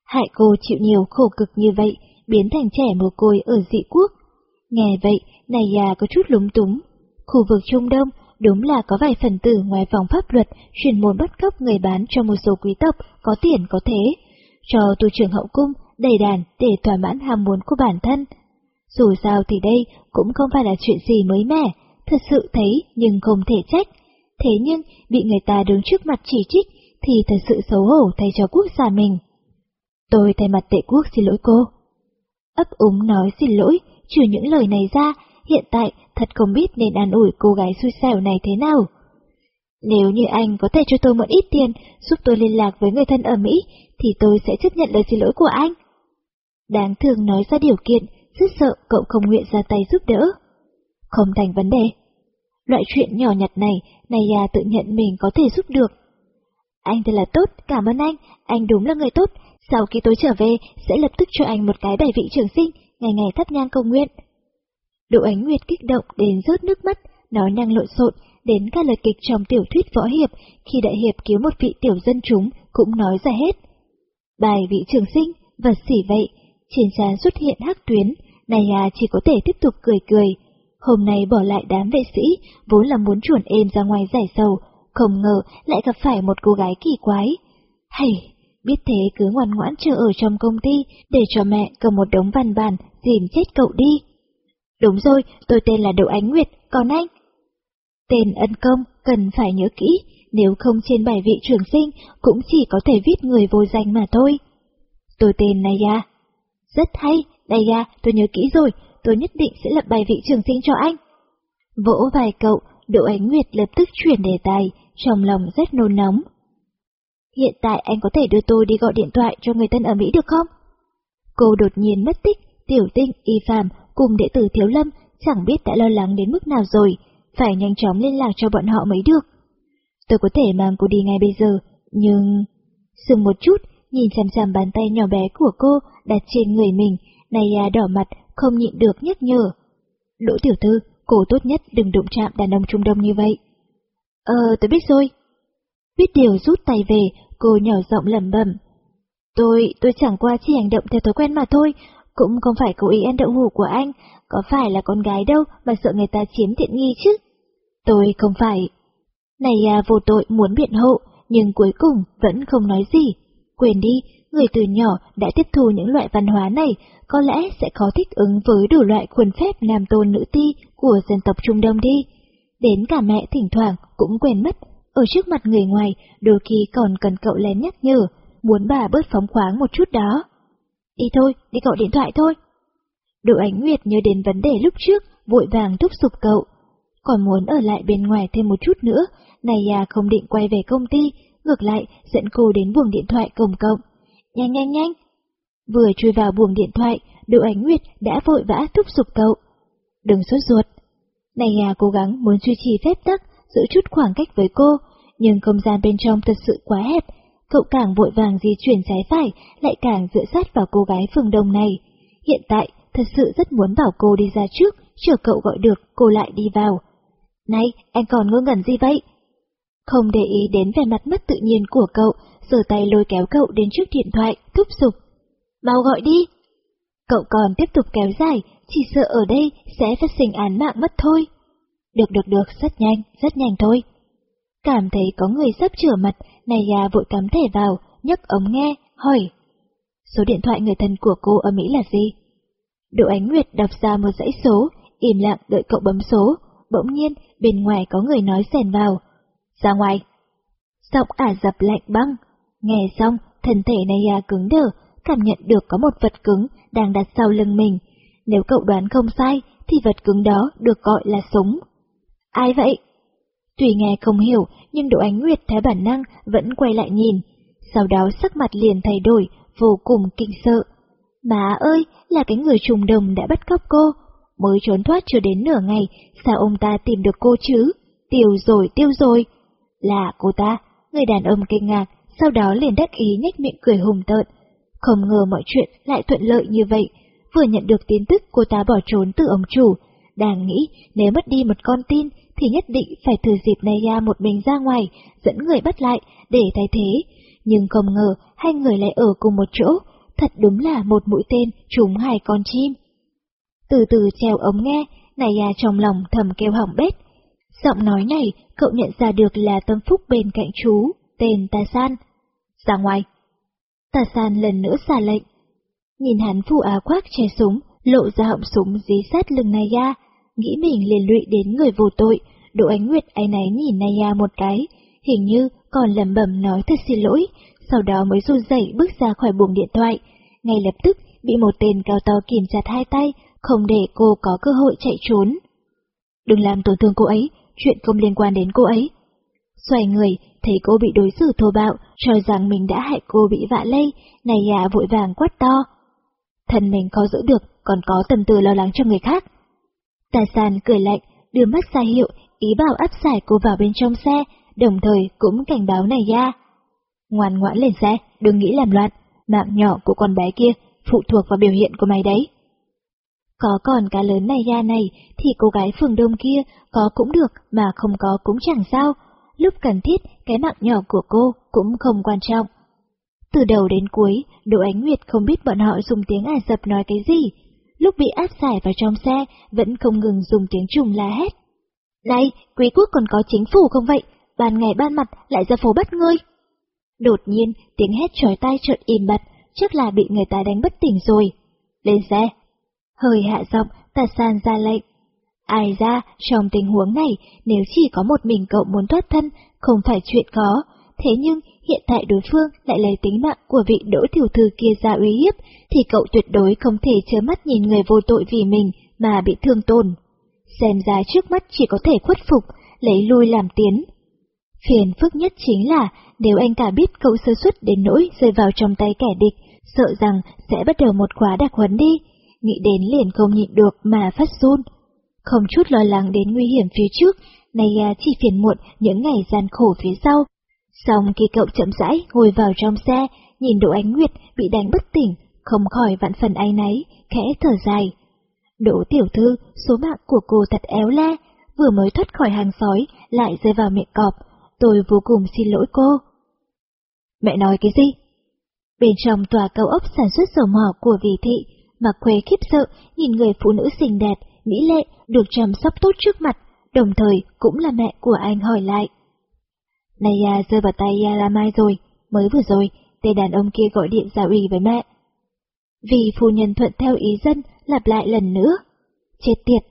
Hại cô chịu nhiều khổ cực như vậy, biến thành trẻ mồ côi ở dị quốc. Nghe vậy, này già có chút lúng túng. Khu vực Trung Đông đúng là có vài phần tử ngoài vòng pháp luật chuyên môn bắt cóc người bán cho một số quý tộc có tiền có thế, cho tu trưởng hậu cung đầy đàn để thỏa mãn ham muốn của bản thân. Dù sao thì đây cũng không phải là chuyện gì mới mẻ, thật sự thấy nhưng không thể trách. Thế nhưng bị người ta đứng trước mặt chỉ trích thì thật sự xấu hổ thay cho quốc gia mình. Tôi thay mặt tệ quốc xin lỗi cô. Ấp úng nói xin lỗi, trừ những lời này ra, hiện tại thật không biết nên an ủi cô gái xui xẻo này thế nào. Nếu như anh có thể cho tôi một ít tiền, giúp tôi liên lạc với người thân ở Mỹ, thì tôi sẽ chấp nhận lời xin lỗi của anh. Đáng thương nói ra điều kiện, rất sợ cậu không nguyện ra tay giúp đỡ. Không thành vấn đề. Loại chuyện nhỏ nhặt này, Naya tự nhận mình có thể giúp được. Anh thật là tốt, cảm ơn anh, anh đúng là người tốt. Sau khi tôi trở về, sẽ lập tức cho anh một cái bài vị trường sinh, ngày ngày thắp nhang cầu nguyện. Đỗ Ánh Nguyệt kích động đến rớt nước mắt, nói năng lộn xộn, đến các lời kịch trong tiểu thuyết võ hiệp, khi đại hiệp cứu một vị tiểu dân chúng cũng nói ra hết. Bài vị trường sinh, vật xỉ vậy, trên trán xuất hiện hắc tuyến, này à chỉ có thể tiếp tục cười cười. Hôm nay bỏ lại đám vệ sĩ, vốn là muốn chuẩn êm ra ngoài giải sầu, không ngờ lại gặp phải một cô gái kỳ quái. Hay, biết thế cứ ngoan ngoãn chờ ở trong công ty để cho mẹ cầm một đống văn bản dìm chết cậu đi. Đúng rồi, tôi tên là Đậu Ánh Nguyệt, còn anh? Tên ân công cần phải nhớ kỹ, nếu không trên bài vị trường sinh cũng chỉ có thể viết người vô danh mà thôi. Tôi tên Naya. Rất hay, Naya, tôi nhớ kỹ rồi, tôi nhất định sẽ lập bài vị trường sinh cho anh. Vỗ vài cậu, Đỗ Ánh Nguyệt lập tức chuyển đề tài, trong lòng rất nôn nóng. Hiện tại anh có thể đưa tôi đi gọi điện thoại cho người thân ở Mỹ được không? Cô đột nhiên mất tích, tiểu tinh, y phàm cùng đệ tử Thiếu Lâm chẳng biết đã lo lắng đến mức nào rồi, phải nhanh chóng liên lạc cho bọn họ mới được. Tôi có thể mang cô đi ngay bây giờ, nhưng... Dừng một chút, nhìn chằm chằm bàn tay nhỏ bé của cô đặt trên người mình, này à đỏ mặt, không nhịn được nhắc nhở. Đỗ tiểu thư, cô tốt nhất đừng đụng chạm đàn ông Trung Đông như vậy. Ờ, tôi biết rồi. Biết điều rút tay về, cô nhỏ giọng lẩm bẩm. Tôi, tôi chẳng qua chỉ hành động theo thói quen mà thôi, cũng không phải cố ý ăn đậu hủ của anh, có phải là con gái đâu mà sợ người ta chiếm tiện nghi chứ. Tôi không phải. Này à, vô tội muốn biện hộ, nhưng cuối cùng vẫn không nói gì. Quên đi, người từ nhỏ đã tiếp thu những loại văn hóa này, có lẽ sẽ khó thích ứng với đủ loại khuôn phép nam tôn nữ ti của dân tộc Trung Đông đi. Đến cả mẹ thỉnh thoảng cũng quên mất, ở trước mặt người ngoài đôi khi còn cần cậu lén nhắc nhở, muốn bà bớt phóng khoáng một chút đó. Đi thôi, đi gọi điện thoại thôi. Đỗ Ánh Nguyệt nhớ đến vấn đề lúc trước, vội vàng thúc giục cậu. Còn muốn ở lại bên ngoài thêm một chút nữa, này à không định quay về công ty, ngược lại dẫn cô đến buồng điện thoại công cộng. Nhanh nhanh nhanh! Vừa chui vào buồng điện thoại, Đỗ Ánh Nguyệt đã vội vã thúc giục cậu. Đừng sốt ruột. Này à cố gắng muốn duy trì phép tắc, giữ chút khoảng cách với cô, nhưng không gian bên trong thật sự quá hẹp, cậu càng vội vàng di chuyển trái phải, lại càng dựa sát vào cô gái phường đông này. Hiện tại, thật sự rất muốn bảo cô đi ra trước, chờ cậu gọi được, cô lại đi vào. Này, anh còn ngơ ngẩn gì vậy? Không để ý đến vẻ mặt mất tự nhiên của cậu, giơ tay lôi kéo cậu đến trước điện thoại, thúc giục. Mau gọi đi! Cậu còn tiếp tục kéo dài, chỉ sợ ở đây sẽ phát sinh án mạng mất thôi. Được được được, rất nhanh, rất nhanh thôi. Cảm thấy có người sắp rửa mặt, này vội cắm thẻ vào, nhấc ống nghe, hỏi. Số điện thoại người thân của cô ở Mỹ là gì? Đỗ Ánh Nguyệt đọc ra một dãy số, im lặng đợi cậu bấm số, bỗng nhiên bên ngoài có người nói xèn vào. Ra ngoài. Giọng ả dập lạnh băng. Nghe xong, thân thể này cứng đờ, cảm nhận được có một vật cứng đang đặt sau lưng mình. Nếu cậu đoán không sai, thì vật cứng đó được gọi là súng. Ai vậy? Tuy nghe không hiểu, nhưng Đỗ Ánh Nguyệt theo bản năng vẫn quay lại nhìn. Sau đó sắc mặt liền thay đổi, vô cùng kinh sợ. Má ơi, là cái người trùng đồng đã bắt cóc cô. Mới trốn thoát chưa đến nửa ngày, sao ông ta tìm được cô chứ? Tiêu rồi, tiêu rồi. Là cô ta, người đàn ông kinh ngạc, sau đó liền đắc ý nhếch miệng cười hùng tợn. Không ngờ mọi chuyện lại thuận lợi như vậy, vừa nhận được tin tức cô ta bỏ trốn từ ông chủ, đang nghĩ nếu mất đi một con tin thì nhất định phải thử dịp này ra một mình ra ngoài, dẫn người bắt lại để thay thế. Nhưng không ngờ hai người lại ở cùng một chỗ, thật đúng là một mũi tên trúng hai con chim. Từ từ treo ống nghe, Naya ra trong lòng thầm kêu hỏng bét. Giọng nói này cậu nhận ra được là tâm phúc bên cạnh chú, tên Ta San. Ra ngoài. Ta San lần nữa xả lệnh. Nhìn hắn phụ áo khoác che súng, lộ ra họng súng dí sát lưng Naya, nghĩ mình liền lụy đến người vô tội, Đỗ Ánh Nguyệt áy náy nhìn Naya một cái, hình như còn lẩm bẩm nói thật xin lỗi, sau đó mới run rẩy bước ra khỏi buồng điện thoại, ngay lập tức bị một tên cao to kìm chặt hai tay, không để cô có cơ hội chạy trốn. Đừng làm tổn thương cô ấy, chuyện không liên quan đến cô ấy. Xoay người, thấy cô bị đối xử thô bạo, cho rằng mình đã hại cô bị vạ lây, Naya vội vàng quát to. Thân mình khó giữ được, còn có tâm tư lo lắng cho người khác. tài sản cười lạnh, đưa mắt ra hiệu, ý bảo áp giải cô vào bên trong xe, đồng thời cũng cảnh báo này ra. Ngoan ngoãn lên xe, đừng nghĩ làm loạn, mạng nhỏ của con bé kia phụ thuộc vào biểu hiện của mày đấy. Có còn cá lớn này ra này thì cô gái phường đông kia có cũng được mà không có cũng chẳng sao, lúc cần thiết cái mạng nhỏ của cô cũng không quan trọng. Từ đầu đến cuối, Đỗ Ánh Nguyệt không biết bọn họ dùng tiếng Ả Rập nói cái gì, lúc bị áp giải vào trong xe vẫn không ngừng dùng tiếng trùng la hét. Này, quý quốc còn có chính phủ không vậy? Ban ngày ban mặt lại ra phố bắt ngươi. Đột nhiên, tiếng hét trói tai trợn im bặt, chắc là bị người ta đánh bất tỉnh rồi. Lên xe. Hơi hạ giọng, ta san ra lệnh. Ai ra, trong tình huống này, nếu chỉ có một mình cậu muốn thoát thân, không phải chuyện khó. Thế nhưng, hiện tại đối phương lại lấy tính mạng của vị đỗ tiểu thư kia ra uy hiếp, thì cậu tuyệt đối không thể chớ mắt nhìn người vô tội vì mình mà bị thương tổn. Xem ra trước mắt chỉ có thể khuất phục, lấy lui làm tiến. Phiền phức nhất chính là, nếu anh cả biết cậu sơ suất đến nỗi rơi vào trong tay kẻ địch, sợ rằng sẽ bắt đầu một khóa đặc huấn đi, nghĩ đến liền không nhịn được mà phát run. Không chút lo lắng đến nguy hiểm phía trước, Naya chỉ phiền muộn những ngày gian khổ phía sau. Xong khi cậu chậm rãi ngồi vào trong xe, nhìn Đỗ Ánh Nguyệt bị đánh bất tỉnh, không khỏi vạn phần áy náy, khẽ thở dài. Đỗ tiểu thư, số mạng của cô thật éo le, vừa mới thoát khỏi hàng sói, lại rơi vào miệng cọp, tôi vô cùng xin lỗi cô. Mẹ nói cái gì? Bên trong tòa cao ốc sản xuất dầu mỏ của vị thị, Mạc Khuê khiếp sợ nhìn người phụ nữ xinh đẹp, mỹ lệ, được chăm sóc tốt trước mặt, đồng thời cũng là mẹ của anh hỏi lại. Này à, rơi vào tay à, Mai rồi, mới vừa rồi, tên đàn ông kia gọi điện giao ủy với mẹ. Vì phu nhân thuận theo ý dân, lặp lại lần nữa. Chết tiệt!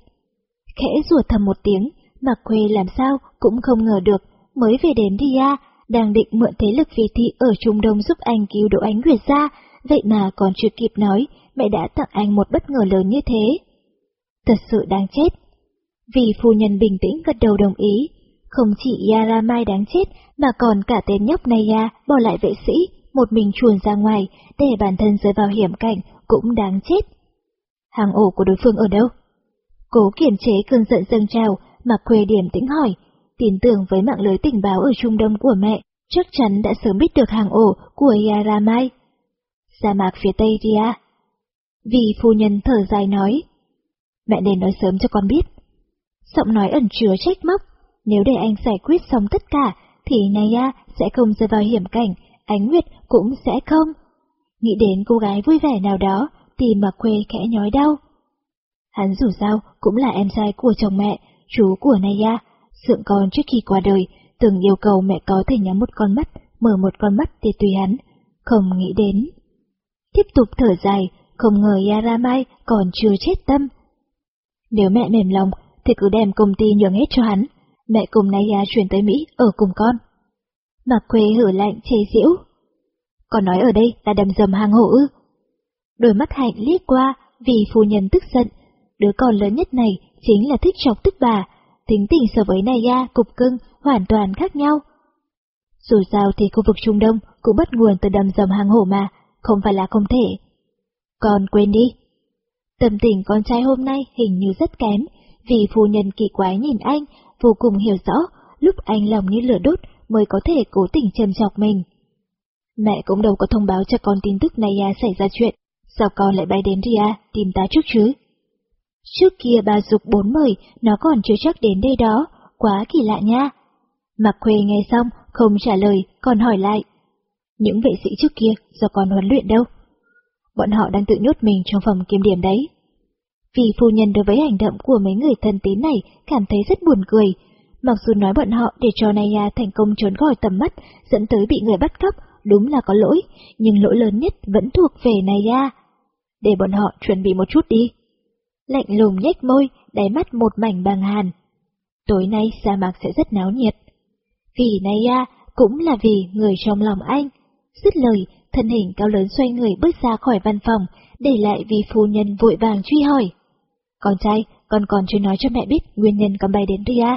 Khẽ rủa thầm một tiếng, Mạc quê làm sao cũng không ngờ được, mới về đến Dia, à, đang định mượn thế lực vị thị ở Trung Đông giúp anh cứu Đỗ Ánh Nguyệt ra, vậy mà còn chưa kịp nói, mẹ đã tặng anh một bất ngờ lớn như thế. Thật sự đáng chết. Vì phu nhân bình tĩnh gật đầu đồng ý, không chỉ Yara Mai đáng chết mà còn cả tên nhóc Naya à, bỏ lại vệ sĩ, một mình chuồn ra ngoài để bản thân rơi vào hiểm cảnh cũng đáng chết. Hàng ổ của đối phương ở đâu? Cố kiềm chế cơn giận dâng trào, mà quê điểm tĩnh hỏi, tin tưởng với mạng lưới tình báo ở Trung Đông của mẹ, chắc chắn đã sớm biết được hàng ổ của Yaramai. Sa mạc phía Tây Ria. À? Vì phu nhân thở dài nói, mẹ nên nói sớm cho con biết. Giọng nói ẩn chứa trách móc, nếu để anh giải quyết xong tất cả, thì Naya sẽ không rơi vào hiểm cảnh, Ánh Nguyệt cũng sẽ không. Nghĩ đến cô gái vui vẻ nào đó, tìm mà quê khẽ nhói đau. Hắn dù sao cũng là em trai của chồng mẹ, chú của Naya, sượng con trước khi qua đời, từng yêu cầu mẹ có thể nhắm một con mắt, mở một con mắt để tùy hắn, không nghĩ đến. Tiếp tục thở dài, không ngờ Yaramai còn chưa chết tâm. Nếu mẹ mềm lòng, thì cứ đem công ty nhường hết cho hắn, mẹ cùng Naya chuyển tới Mỹ ở cùng con. Mạc Quê hử lạnh chế giễu. Còn nói ở đây là đầm dầm hang hổ ư. Đôi mắt hạnh liếc qua vì phu nhân tức giận. Đứa con lớn nhất này chính là thích chọc tức bà, tính tình so với Naya cục cưng hoàn toàn khác nhau. Dù sao thì khu vực Trung Đông cũng bắt nguồn từ đầm dầm hàng hổ mà, không phải là không thể. Con quên đi. Tâm tình con trai hôm nay hình như rất kém, vì phu nhân kỳ quái nhìn anh, vô cùng hiểu rõ, lúc anh lòng như lửa đốt mới có thể cố tình châm chọc mình. Mẹ cũng đâu có thông báo cho con tin tức này à, xảy ra chuyện, sao con lại bay đến Ria tìm ta trước chứ? Trước kia bà dục bốn mời, nó còn chưa chắc đến đây đó, quá kỳ lạ nha. Mặc Khuê nghe xong, không trả lời, còn hỏi lại. Những vệ sĩ trước kia do con huấn luyện đâu? Bọn họ đang tự nhốt mình trong phòng kiểm điểm đấy. Vì phu nhân đối với hành động của mấy người thân tín này cảm thấy rất buồn cười. Mặc dù nói bọn họ để cho Naya thành công trốn khỏi tầm mắt, dẫn tới bị người bắt cóc, đúng là có lỗi, nhưng lỗi lớn nhất vẫn thuộc về Naya. Để bọn họ chuẩn bị một chút đi. Lạnh lùng nhếch môi, đáy mắt một mảnh bằng hàn. Tối nay sa mạc sẽ rất náo nhiệt. Vì Naya à, cũng là vì người trong lòng anh. Dứt lời, thân hình cao lớn xoay người bước ra khỏi văn phòng, để lại vì phu nhân vội vàng truy hỏi. Con trai, con còn chưa nói cho mẹ biết nguyên nhân con bay đến Ria.